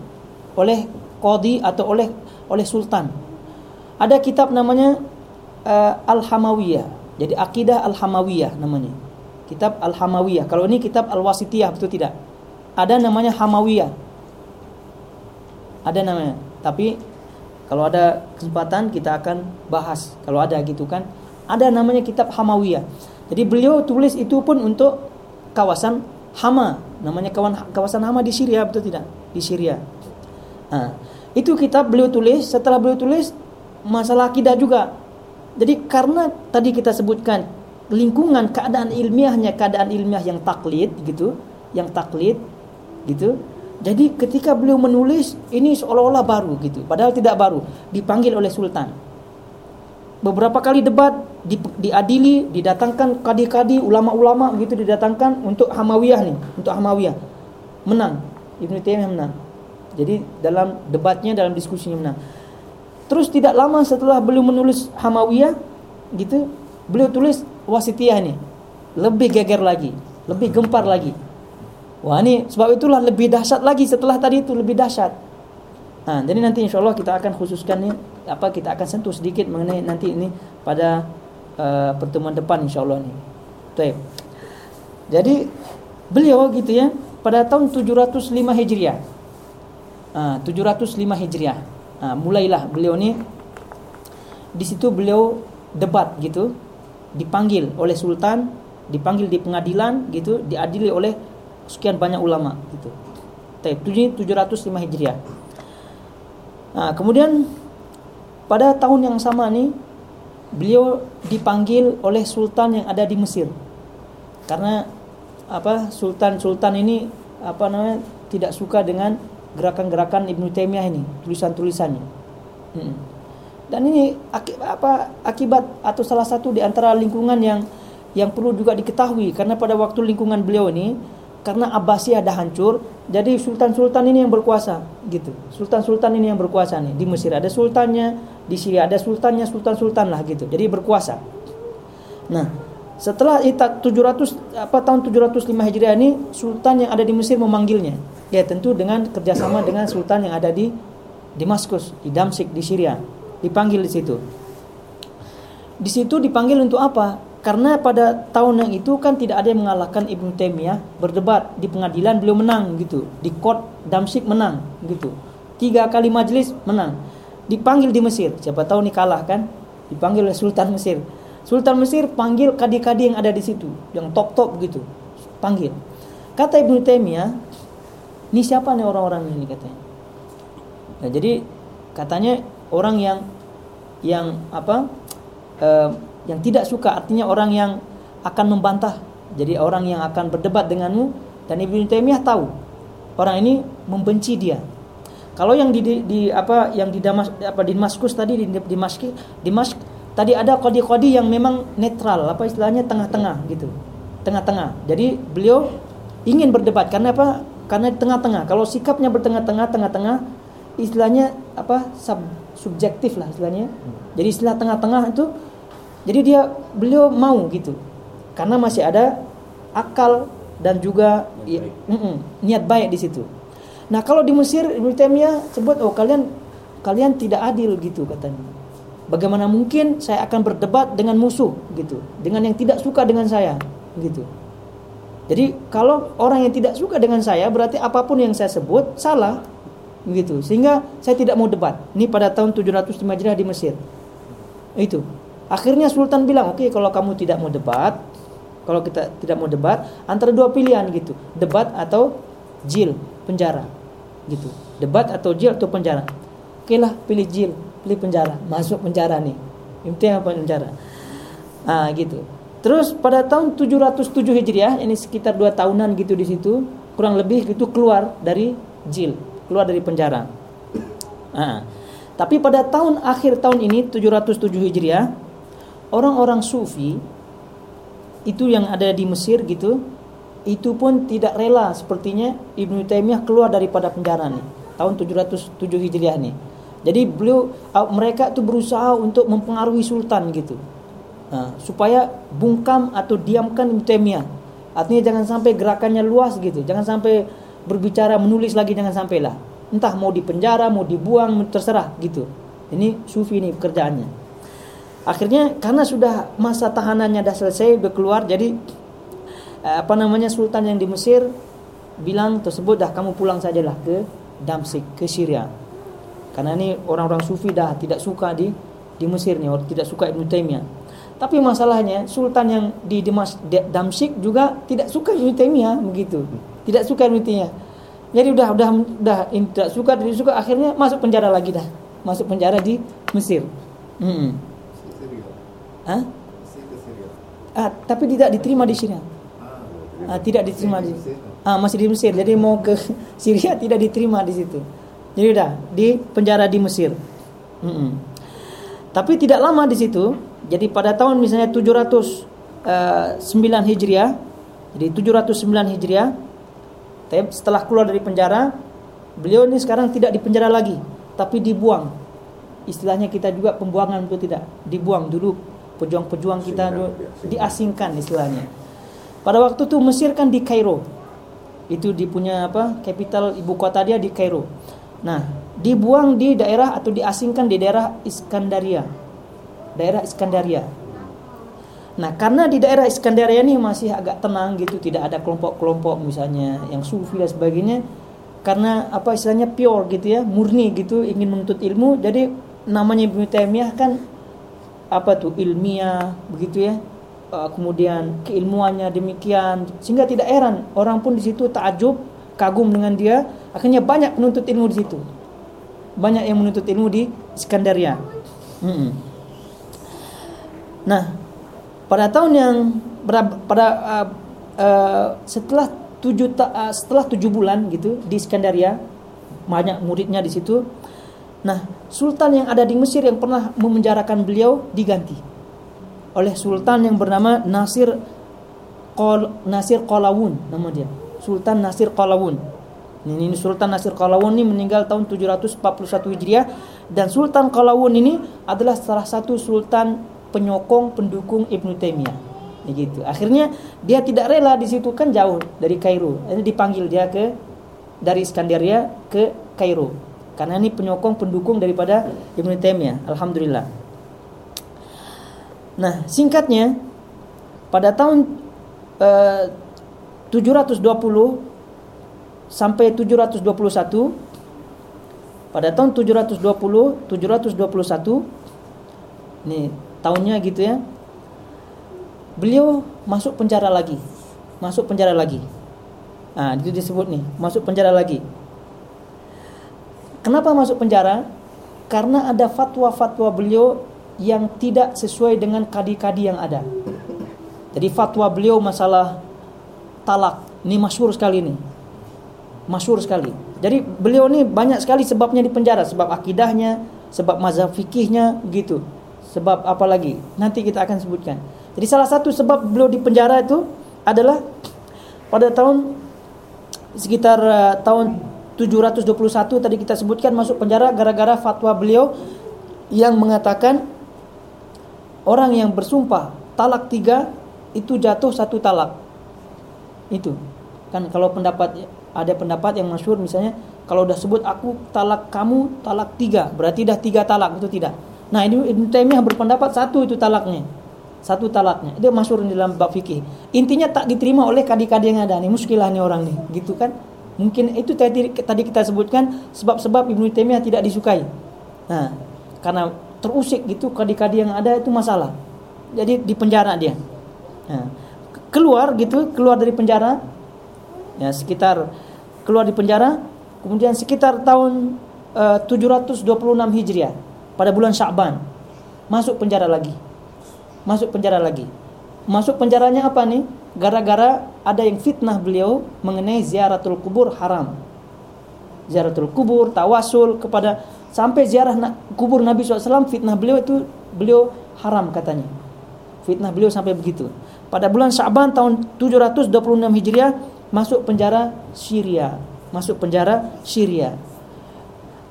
Speaker 1: oleh qadi atau oleh oleh sultan. Ada kitab namanya uh, Al-Hamawiyah. Jadi akidah Al-Hamawiyah namanya. Kitab Al-Hamawiyah. Kalau ini kitab Al-Wasitiyah betul tidak? Ada namanya Hamawiyah. Ada namanya. Tapi kalau ada kesempatan kita akan bahas. Kalau ada gitu kan. Ada namanya kitab Hamawiyah. Jadi beliau tulis itu pun untuk kawasan Hama. Namanya kawan kawasan Hama di Syria betul tidak? Di Syria. Nah, itu kitab beliau tulis. Setelah beliau tulis masalah akidah juga. Jadi karena tadi kita sebutkan lingkungan keadaan ilmiahnya keadaan ilmiah yang taklid gitu, yang taklid gitu jadi ketika beliau menulis ini seolah-olah baru gitu, padahal tidak baru. Dipanggil oleh sultan. Beberapa kali debat di, diadili, didatangkan kadi-kadi, ulama-ulama gitu didatangkan untuk Hamawiyah nih, untuk Hamawiyah. Menang. Ibnu Taimiyah menang. Jadi dalam debatnya, dalam diskusinya menang. Terus tidak lama setelah beliau menulis Hamawiyah gitu, beliau tulis Wasitiyah nih. Lebih geger lagi, lebih gempar lagi Wah ini sebab itulah lebih dahsyat lagi setelah tadi itu lebih dahsyat. Nah, jadi nanti insya Allah kita akan khususkan ini apa kita akan sentuh sedikit mengenai nanti ini pada uh, pertemuan depan insya Allah ini. Baik. Jadi beliau gitu ya pada tahun 705 Hijriah. Uh, 705 Hijriah. Uh, mulailah beliau ini di situ beliau debat gitu dipanggil oleh sultan, dipanggil di pengadilan gitu, diadili oleh sekian banyak ulama gitu. Taib 705 Hijriah. Nah, kemudian pada tahun yang sama nih beliau dipanggil oleh sultan yang ada di Mesir. Karena apa sultan-sultan ini apa namanya tidak suka dengan gerakan-gerakan Ibnu Taimiyah ini, tulisan-tulisannya. Hmm. Dan ini apa akibat atau salah satu di antara lingkungan yang yang perlu juga diketahui karena pada waktu lingkungan beliau ini karena Abbasiyah dah hancur, jadi sultan-sultan ini yang berkuasa gitu. Sultan-sultan ini yang berkuasa nih di Mesir ada sultannya, di Syria ada sultannya, sultan-sultan lah gitu. Jadi berkuasa. Nah, setelah itu 700 apa tahun 705 Hijriah ini sultan yang ada di Mesir memanggilnya. Ya, tentu dengan kerjasama dengan sultan yang ada di Damaskus, di Damsik di Syria. Dipanggil di situ. Di situ dipanggil untuk apa? Karena pada tahun yang itu kan tidak ada yang mengalahkan Ibnu Taimiyah berdebat di pengadilan beliau menang gitu. Di court Damsyik menang gitu. Tiga kali majelis menang. Dipanggil di Mesir. Siapa tahu nih kalah kan? Dipanggil oleh Sultan Mesir. Sultan Mesir panggil kadi-kadi yang ada di situ, yang top-top gitu. Panggil. Kata Ibnu Taimiyah, ini siapa nih orang-orang ini katanya. Nah, jadi katanya orang yang yang apa? Uh, yang tidak suka artinya orang yang akan membantah. Jadi orang yang akan berdebat denganmu. Dan Ibnu Taimiyah tahu orang ini membenci dia. Kalau yang di, di, di apa yang di Damas apa di Damaskus tadi di Dimaski Dimask tadi ada kodi-kodi yang memang netral apa istilahnya tengah-tengah gitu. Tengah-tengah. Jadi beliau ingin berdebat. Karena apa? Karena tengah-tengah. Kalau sikapnya bertengah-tengah tengah-tengah istilahnya apa sub, subjektif lah istilahnya. Jadi istilah tengah-tengah itu jadi dia beliau mau gitu. Karena masih ada akal dan juga niat, ya, baik. Mm -mm, niat baik di situ. Nah, kalau di Mesir Ibnu Taimiyah sebut oh kalian kalian tidak adil gitu katanya. Bagaimana mungkin saya akan berdebat dengan musuh gitu, dengan yang tidak suka dengan saya gitu. Jadi kalau orang yang tidak suka dengan saya berarti apa pun yang saya sebut salah gitu. Sehingga saya tidak mau debat. Ini pada tahun 705 Hijriah di Mesir. Itu. Akhirnya Sultan bilang, oke okay, kalau kamu tidak mau debat, kalau kita tidak mau debat, antara dua pilihan gitu, debat atau jil penjara, gitu. Debat atau jil atau penjara. Oke okay lah, pilih jil, pilih penjara, masuk penjara nih. Intinya apa penjara? Ah gitu. Terus pada tahun 707 Hijriah, ini sekitar dua tahunan gitu di situ, kurang lebih gitu keluar dari jil, keluar dari penjara. Ah. Tapi pada tahun akhir tahun ini 707 Hijriah orang-orang sufi itu yang ada di Mesir gitu itu pun tidak rela sepertinya Ibnu Taimiyah keluar daripada penjara nih tahun 707 Hijriah nih. Jadi beliau mereka itu berusaha untuk mempengaruhi sultan gitu. Nah, supaya bungkam atau diamkan Ibnu Taimiyah. Artinya jangan sampai gerakannya luas gitu. Jangan sampai berbicara menulis lagi jangan sampai lah. Entah mau di penjara, mau dibuang, terserah gitu. Ini sufi ini pekerjaannya. Akhirnya karena sudah masa tahanannya sudah selesai, udah keluar, jadi eh, apa namanya sultan yang di Mesir bilang tersebut dah kamu pulang sajalah ke Damsik ke Syria. Karena ini orang-orang sufi dah tidak suka di di Mesir nih, orang tidak suka Ibnu Taimiyah. Tapi masalahnya sultan yang di Dimas, Damsik juga tidak suka Ibnu Taimiyah begitu. Tidak suka Ibnu Taimiyah. Jadi udah udah udah tidak suka tidak suka akhirnya masuk penjara lagi dah. Masuk penjara di Mesir. Hmm. Hah? Ah, tapi tidak diterima di Syria. Ah, tidak diterima di ah, masih di Mesir. Jadi mau ke Syria tidak diterima di situ. Jadi udah di penjara di Mesir. Mm -mm. Tapi tidak lama di situ. Jadi pada tahun misalnya 709 uh, Hijriah, jadi 709 Hijriah, setelah keluar dari penjara, beliau ini sekarang tidak di penjara lagi, tapi dibuang. Istilahnya kita juga pembuangan itu tidak, dibuang dulu pejuang-pejuang kita diasingkan istilahnya. Pada waktu itu Mesir kan di Kairo. Itu di punya apa? Capital ibu kota dia di Kairo. Nah, dibuang di daerah atau diasingkan di daerah Iskandaria. Daerah Iskandaria. Nah, karena di daerah Iskandaria ini masih agak tenang gitu, tidak ada kelompok-kelompok misalnya yang sufi dan sebagainya. Karena apa istilahnya pure gitu ya, murni gitu, ingin menuntut ilmu. Jadi namanya Ibnu Taimiyah kan apa tuh ilmiah begitu ya. Uh, kemudian keilmuannya demikian. Sehingga tidak heran orang pun di situ takjub kagum dengan dia. Akhirnya banyak penuntut ilmu di situ. Banyak yang menuntut ilmu di Iskandaria hmm. nah pada tahun yang pada uh, uh, setelah tujuh uh, setelah tujuh bulan gitu di Iskandaria banyak muridnya di situ nah sultan yang ada di Mesir yang pernah memenjarakan beliau diganti oleh sultan yang bernama Nasir Qol, Nasir Qalawun nama dia Sultan Nasir Qalawun ini, ini Sultan Nasir Qalawun ini meninggal tahun 741 Hijriah dan Sultan Qalawun ini adalah salah satu sultan penyokong pendukung Ibnu Taimiyah. Begitu. Akhirnya dia tidak rela di situ kan jauh dari Kairo. Jadi dipanggil dia ke dari Iskandaria ke Kairo. Karena ini penyokong pendukung daripada Ibnu Taimiyah. Alhamdulillah. Nah, singkatnya pada tahun eh, 720 sampai 721 pada tahun 720 721 nih tahunnya gitu ya beliau masuk penjara lagi masuk penjara lagi nah itu disebut nih masuk penjara lagi kenapa masuk penjara karena ada fatwa-fatwa beliau yang tidak sesuai dengan kadi-kadi yang ada jadi fatwa beliau masalah talak. Ini masyhur sekali nih. Masyhur sekali. Jadi beliau ini banyak sekali sebabnya di penjara, sebab akidahnya, sebab mazhab fikihnya gitu. Sebab apa lagi? Nanti kita akan sebutkan. Jadi salah satu sebab beliau di penjara itu adalah pada tahun sekitar uh, tahun 721 tadi kita sebutkan masuk penjara gara-gara fatwa beliau yang mengatakan orang yang bersumpah talak tiga itu jatuh satu talak. Itu. Kan kalau pendapat ada pendapat yang masyhur misalnya kalau udah sebut aku talak kamu talak tiga berarti dah tiga talak itu tidak. Nah ini Ibn Taimiyah berpendapat satu itu talaknya. Satu talaknya. Dia masyhur di dalam bab fikih. Intinya tak diterima oleh kadi-kadi yang ada nih muskilah nih orang nih. Gitu kan mungkin itu tadi tadi kita sebutkan sebab-sebab Ibnu Taimiyah tidak disukai nah karena terusik gitu kadi-kadi yang ada itu masalah jadi di penjara dia nah, keluar gitu, keluar dari penjara. Ya, sekitar keluar di penjara, kemudian sekitar tahun eh, uh, 726 Hijriah pada bulan Sya'ban masuk penjara lagi. Masuk penjara lagi. Masuk penjaranya apa nih? Gara-gara ada yang fitnah beliau mengenai ziaratul kubur haram. Ziaratul kubur, tawasul kepada sampai ziarah kubur Nabi SAW fitnah beliau itu beliau haram katanya. Fitnah beliau sampai begitu pada bulan Syaban tahun 726 Hijriah masuk penjara Syria, masuk penjara Syria.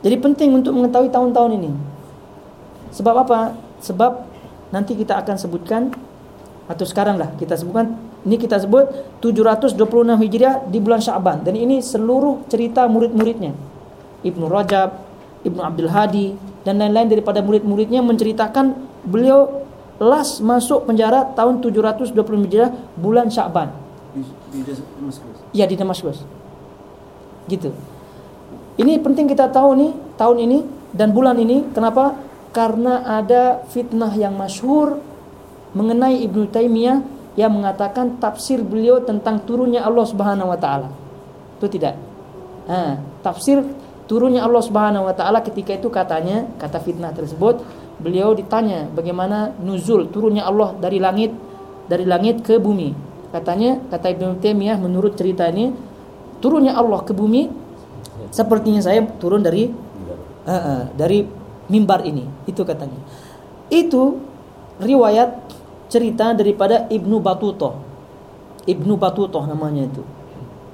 Speaker 1: Jadi penting untuk mengetahui tahun-tahun ini. Sebab apa? Sebab nanti kita akan sebutkan atau sekarang lah kita sebutkan ini kita sebut 726 Hijriah di bulan Syaban dan ini seluruh cerita murid-muridnya. Ibnu Rajab, Ibnu Abdul Hadi dan lain-lain daripada murid-muridnya menceritakan beliau Las masuk penjara tahun 720 Hijriah bulan Sya'ban. Di, di Damaskus. Ya di Damaskus. Gitu. Ini penting kita tahu nih tahun ini dan bulan ini kenapa? Karena ada fitnah yang masyhur mengenai Ibnu Taimiyah yang mengatakan tafsir beliau tentang turunnya Allah Subhanahu wa taala. Itu tidak. Nah, tafsir turunnya Allah Subhanahu wa taala ketika itu katanya kata fitnah tersebut beliau ditanya bagaimana nuzul turunnya Allah dari langit dari langit ke bumi. Katanya kata Ibnu Taimiyah menurut cerita ini turunnya Allah ke bumi sepertinya saya turun dari uh, uh, dari mimbar ini. Itu katanya. Itu riwayat cerita daripada Ibnu Batutoh. Ibnu Batutoh namanya itu.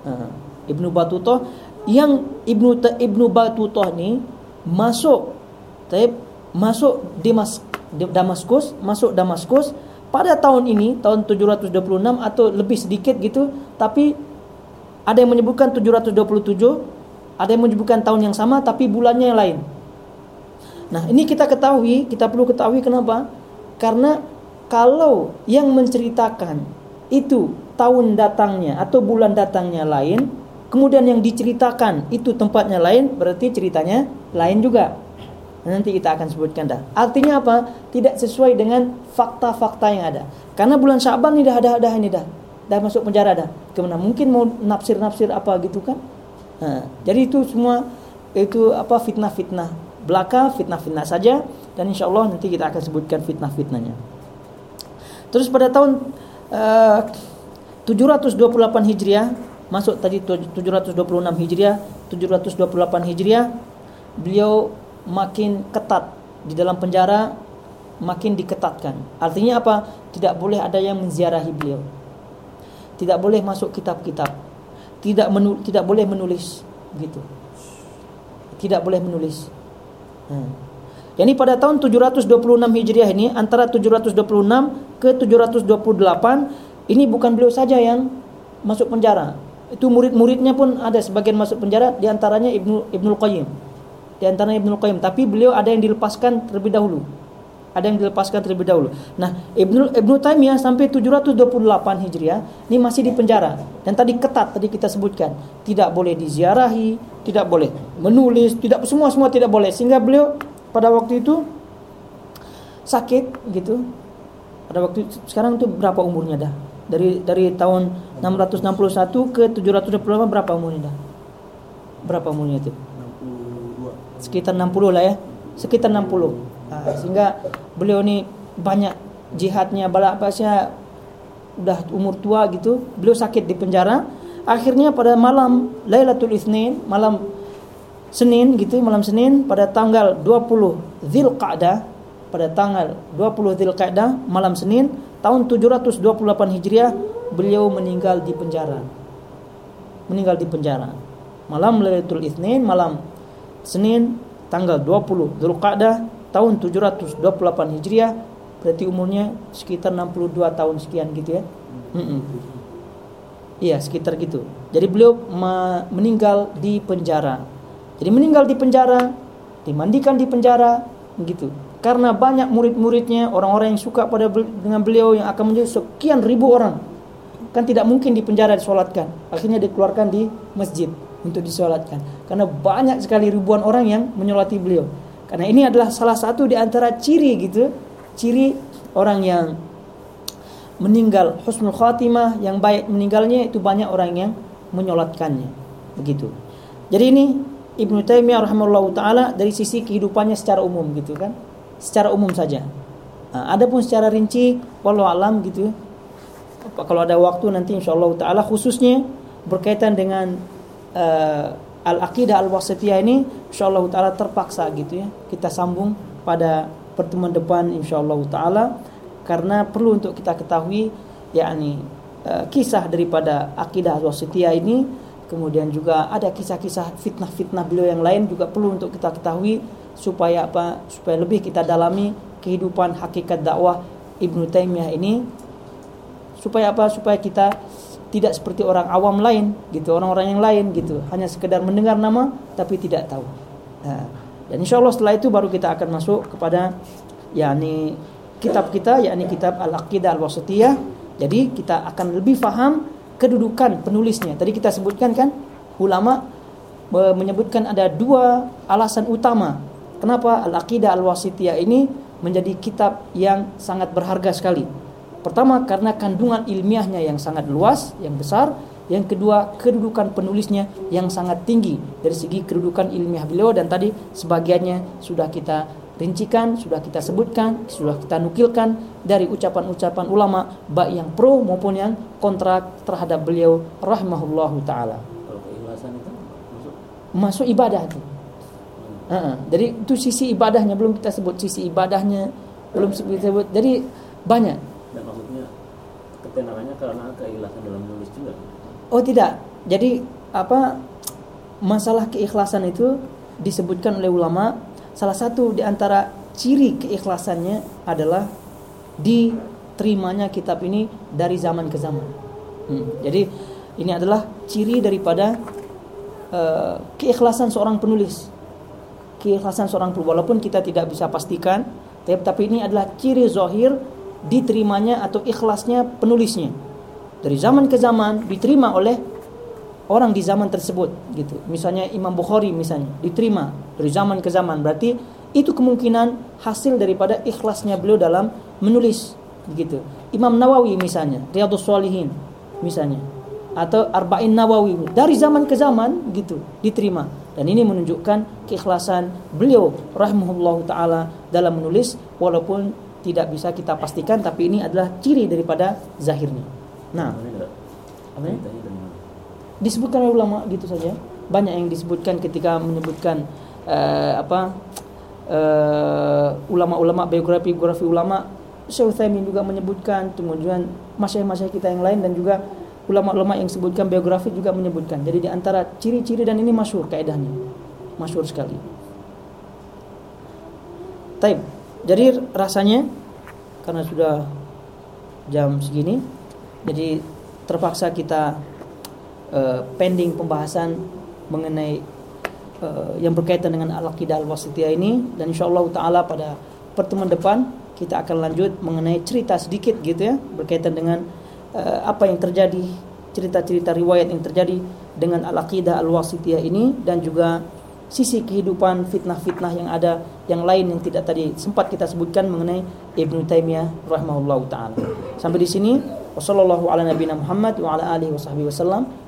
Speaker 1: Uh, Ibnu Batutoh yang Ibnu Ibnu Batutoh ini masuk tapi masuk Dimas, Damaskus, masuk Damaskus pada tahun ini, tahun 726 atau lebih sedikit gitu, tapi ada yang menyebutkan 727, ada yang menyebutkan tahun yang sama tapi bulannya yang lain. Nah, ini kita ketahui, kita perlu ketahui kenapa? Karena kalau yang menceritakan itu tahun datangnya atau bulan datangnya lain, kemudian yang diceritakan itu tempatnya lain, berarti ceritanya lain juga. Nanti kita akan sebutkan dah. Artinya apa? Tidak sesuai dengan fakta-fakta yang ada. Karena bulan Syaban ini dah ada dah ini dah. Dah masuk penjara dah. Ke mana mungkin mau nafsir-nafsir apa gitu kan? Nah, jadi itu semua itu apa fitnah-fitnah belaka, fitnah-fitnah saja dan insya Allah nanti kita akan sebutkan fitnah-fitnahnya. Terus pada tahun uh, 728 Hijriah masuk tadi 726 Hijriah, 728 Hijriah beliau makin ketat di dalam penjara makin diketatkan. Artinya apa? Tidak boleh ada yang menziarahi beliau. Tidak boleh masuk kitab-kitab. Tidak tidak boleh menulis gitu. Tidak boleh menulis. Hmm. Yani pada tahun 726 Hijriah ini antara 726 ke 728 ini bukan beliau saja yang masuk penjara. Itu murid-muridnya pun ada sebagian masuk penjara di antaranya Ibnu Ibnu Qayyim di antara Ibnu Qayyim, tapi beliau ada yang dilepaskan terlebih dahulu. Ada yang dilepaskan terlebih dahulu. Nah, Ibnu Ibnu Taimiyah sampai 728 Hijriah ini masih di penjara. Dan tadi ketat tadi kita sebutkan, tidak boleh diziarahi, tidak boleh menulis, tidak semua semua tidak boleh. Sehingga beliau pada waktu itu sakit gitu. Pada waktu sekarang itu berapa umurnya dah? Dari dari tahun 661 ke 728 berapa umurnya dah? Berapa umurnya itu? sekitar 60 lah ya sekitar 60 nah, sehingga beliau ni banyak jihadnya balak pasnya udah umur tua gitu beliau sakit di penjara akhirnya pada malam Lailatul Itsnin malam Senin gitu malam Senin pada tanggal 20 Dzulqa'dah pada tanggal 20 Dzulqa'dah malam Senin tahun 728 Hijriah beliau meninggal di penjara meninggal di penjara malam Lailatul Itsnin malam Senin tanggal 20 Dzulqa'dah tahun 728 Hijriah berarti umurnya sekitar 62 tahun sekian gitu ya. Mm Iya, sekitar gitu. Jadi beliau meninggal di penjara. Jadi meninggal di penjara, dimandikan di penjara gitu. Karena banyak murid-muridnya, orang-orang yang suka pada dengan beliau yang akan menjadi sekian ribu orang. Kan tidak mungkin di penjara disolatkan. Akhirnya dikeluarkan di masjid untuk disolatkan. Karena banyak sekali ribuan orang yang menyolati beliau. Karena ini adalah salah satu di antara ciri gitu, ciri orang yang meninggal husnul khatimah yang baik meninggalnya itu banyak orang yang menyolatkannya. Begitu. Jadi ini Ibnu Taimiyah rahimahullah taala dari sisi kehidupannya secara umum gitu kan. Secara umum saja. Nah, adapun secara rinci walau alam gitu. Kalau ada waktu nanti insyaallah taala khususnya berkaitan dengan uh, al-aqidah al-wasitiyah ini insyaallah taala terpaksa gitu ya. Kita sambung pada pertemuan depan insyaallah taala karena perlu untuk kita ketahui yakni uh, kisah daripada akidah al-wasitiyah ini kemudian juga ada kisah-kisah fitnah-fitnah beliau yang lain juga perlu untuk kita ketahui supaya apa supaya lebih kita dalami kehidupan hakikat dakwah Ibnu Taimiyah ini. Supaya apa? Supaya kita tidak seperti orang awam lain gitu orang-orang yang lain gitu. Hanya sekedar mendengar nama tapi tidak tahu. Nah, dan insya Allah setelah itu baru kita akan masuk kepada yakni kitab kita yakni kitab al-aqidah al-wasatiyah jadi kita akan lebih faham kedudukan penulisnya. Tadi kita sebutkan kan ulama menyebutkan ada dua alasan utama kenapa al-aqidah al-wasitiyah ini menjadi kitab yang sangat berharga sekali. Pertama karena kandungan ilmiahnya yang sangat luas, yang besar. Yang kedua kedudukan penulisnya yang sangat tinggi. Dari segi kedudukan ilmiah beliau dan tadi sebagiannya sudah kita rincikan, sudah kita sebutkan, sudah kita nukilkan dari ucapan-ucapan ulama baik yang pro maupun yang kontra terhadap beliau rahimahullahu taala. masuk ibadah itu. Uh -uh. Jadi itu sisi ibadahnya belum kita sebut sisi ibadahnya belum kita sebut. Jadi banyak
Speaker 2: kenangannya karena keikhlasan dalam menulis juga
Speaker 1: oh tidak jadi apa masalah keikhlasan itu disebutkan oleh ulama salah satu di antara ciri keikhlasannya adalah diterimanya kitab ini dari zaman ke zaman. Hmm. jadi ini adalah ciri daripada uh, keikhlasan seorang penulis. Keikhlasan seorang penulis. Walaupun kita tidak bisa pastikan tapi ini adalah ciri zohir diterimanya atau ikhlasnya penulisnya. Dari zaman ke zaman diterima oleh orang di zaman tersebut gitu misalnya Imam Bukhari misalnya diterima dari zaman ke zaman. Berarti itu kemungkinan hasil daripada ikhlasnya beliau dalam menulis begitu. Imam Nawawi misalnya, Riyadhus Shalihin misalnya atau Arba'in Nawawi dari zaman ke zaman gitu diterima dan ini menunjukkan keikhlasan beliau rahimahullahu taala dalam menulis walaupun tidak bisa kita pastikan tapi ini adalah ciri daripada zahirnya. Nah, apa ya? Disebutkan oleh ulama gitu saja. Banyak yang disebutkan ketika menyebutkan uh, apa uh, ulama-ulama biografi-biografi ulama Syekh Utsaimin juga menyebutkan kemudian masyayikh-masyayikh kita yang lain dan juga ulama-ulama yang sebutkan biografi juga menyebutkan. Jadi di antara ciri-ciri dan ini masyhur kaidahnya. Masyhur sekali. Taib. Jadi rasanya karena sudah jam segini jadi terpaksa kita uh, pending pembahasan mengenai uh, yang berkaitan dengan al-aqidah al-wasitiyah ini dan insyaallah taala pada pertemuan depan kita akan lanjut mengenai cerita sedikit gitu ya berkaitan dengan uh, apa yang terjadi cerita-cerita riwayat yang terjadi dengan al-aqidah al-wasitiyah ini dan juga sisi kehidupan fitnah-fitnah yang ada yang lain yang tidak tadi sempat kita sebutkan mengenai Ibnu Taimiyah rahimahullahu taala. Sampai di sini wasallallahu ala nabiyina Muhammad wa ala alihi wasallam.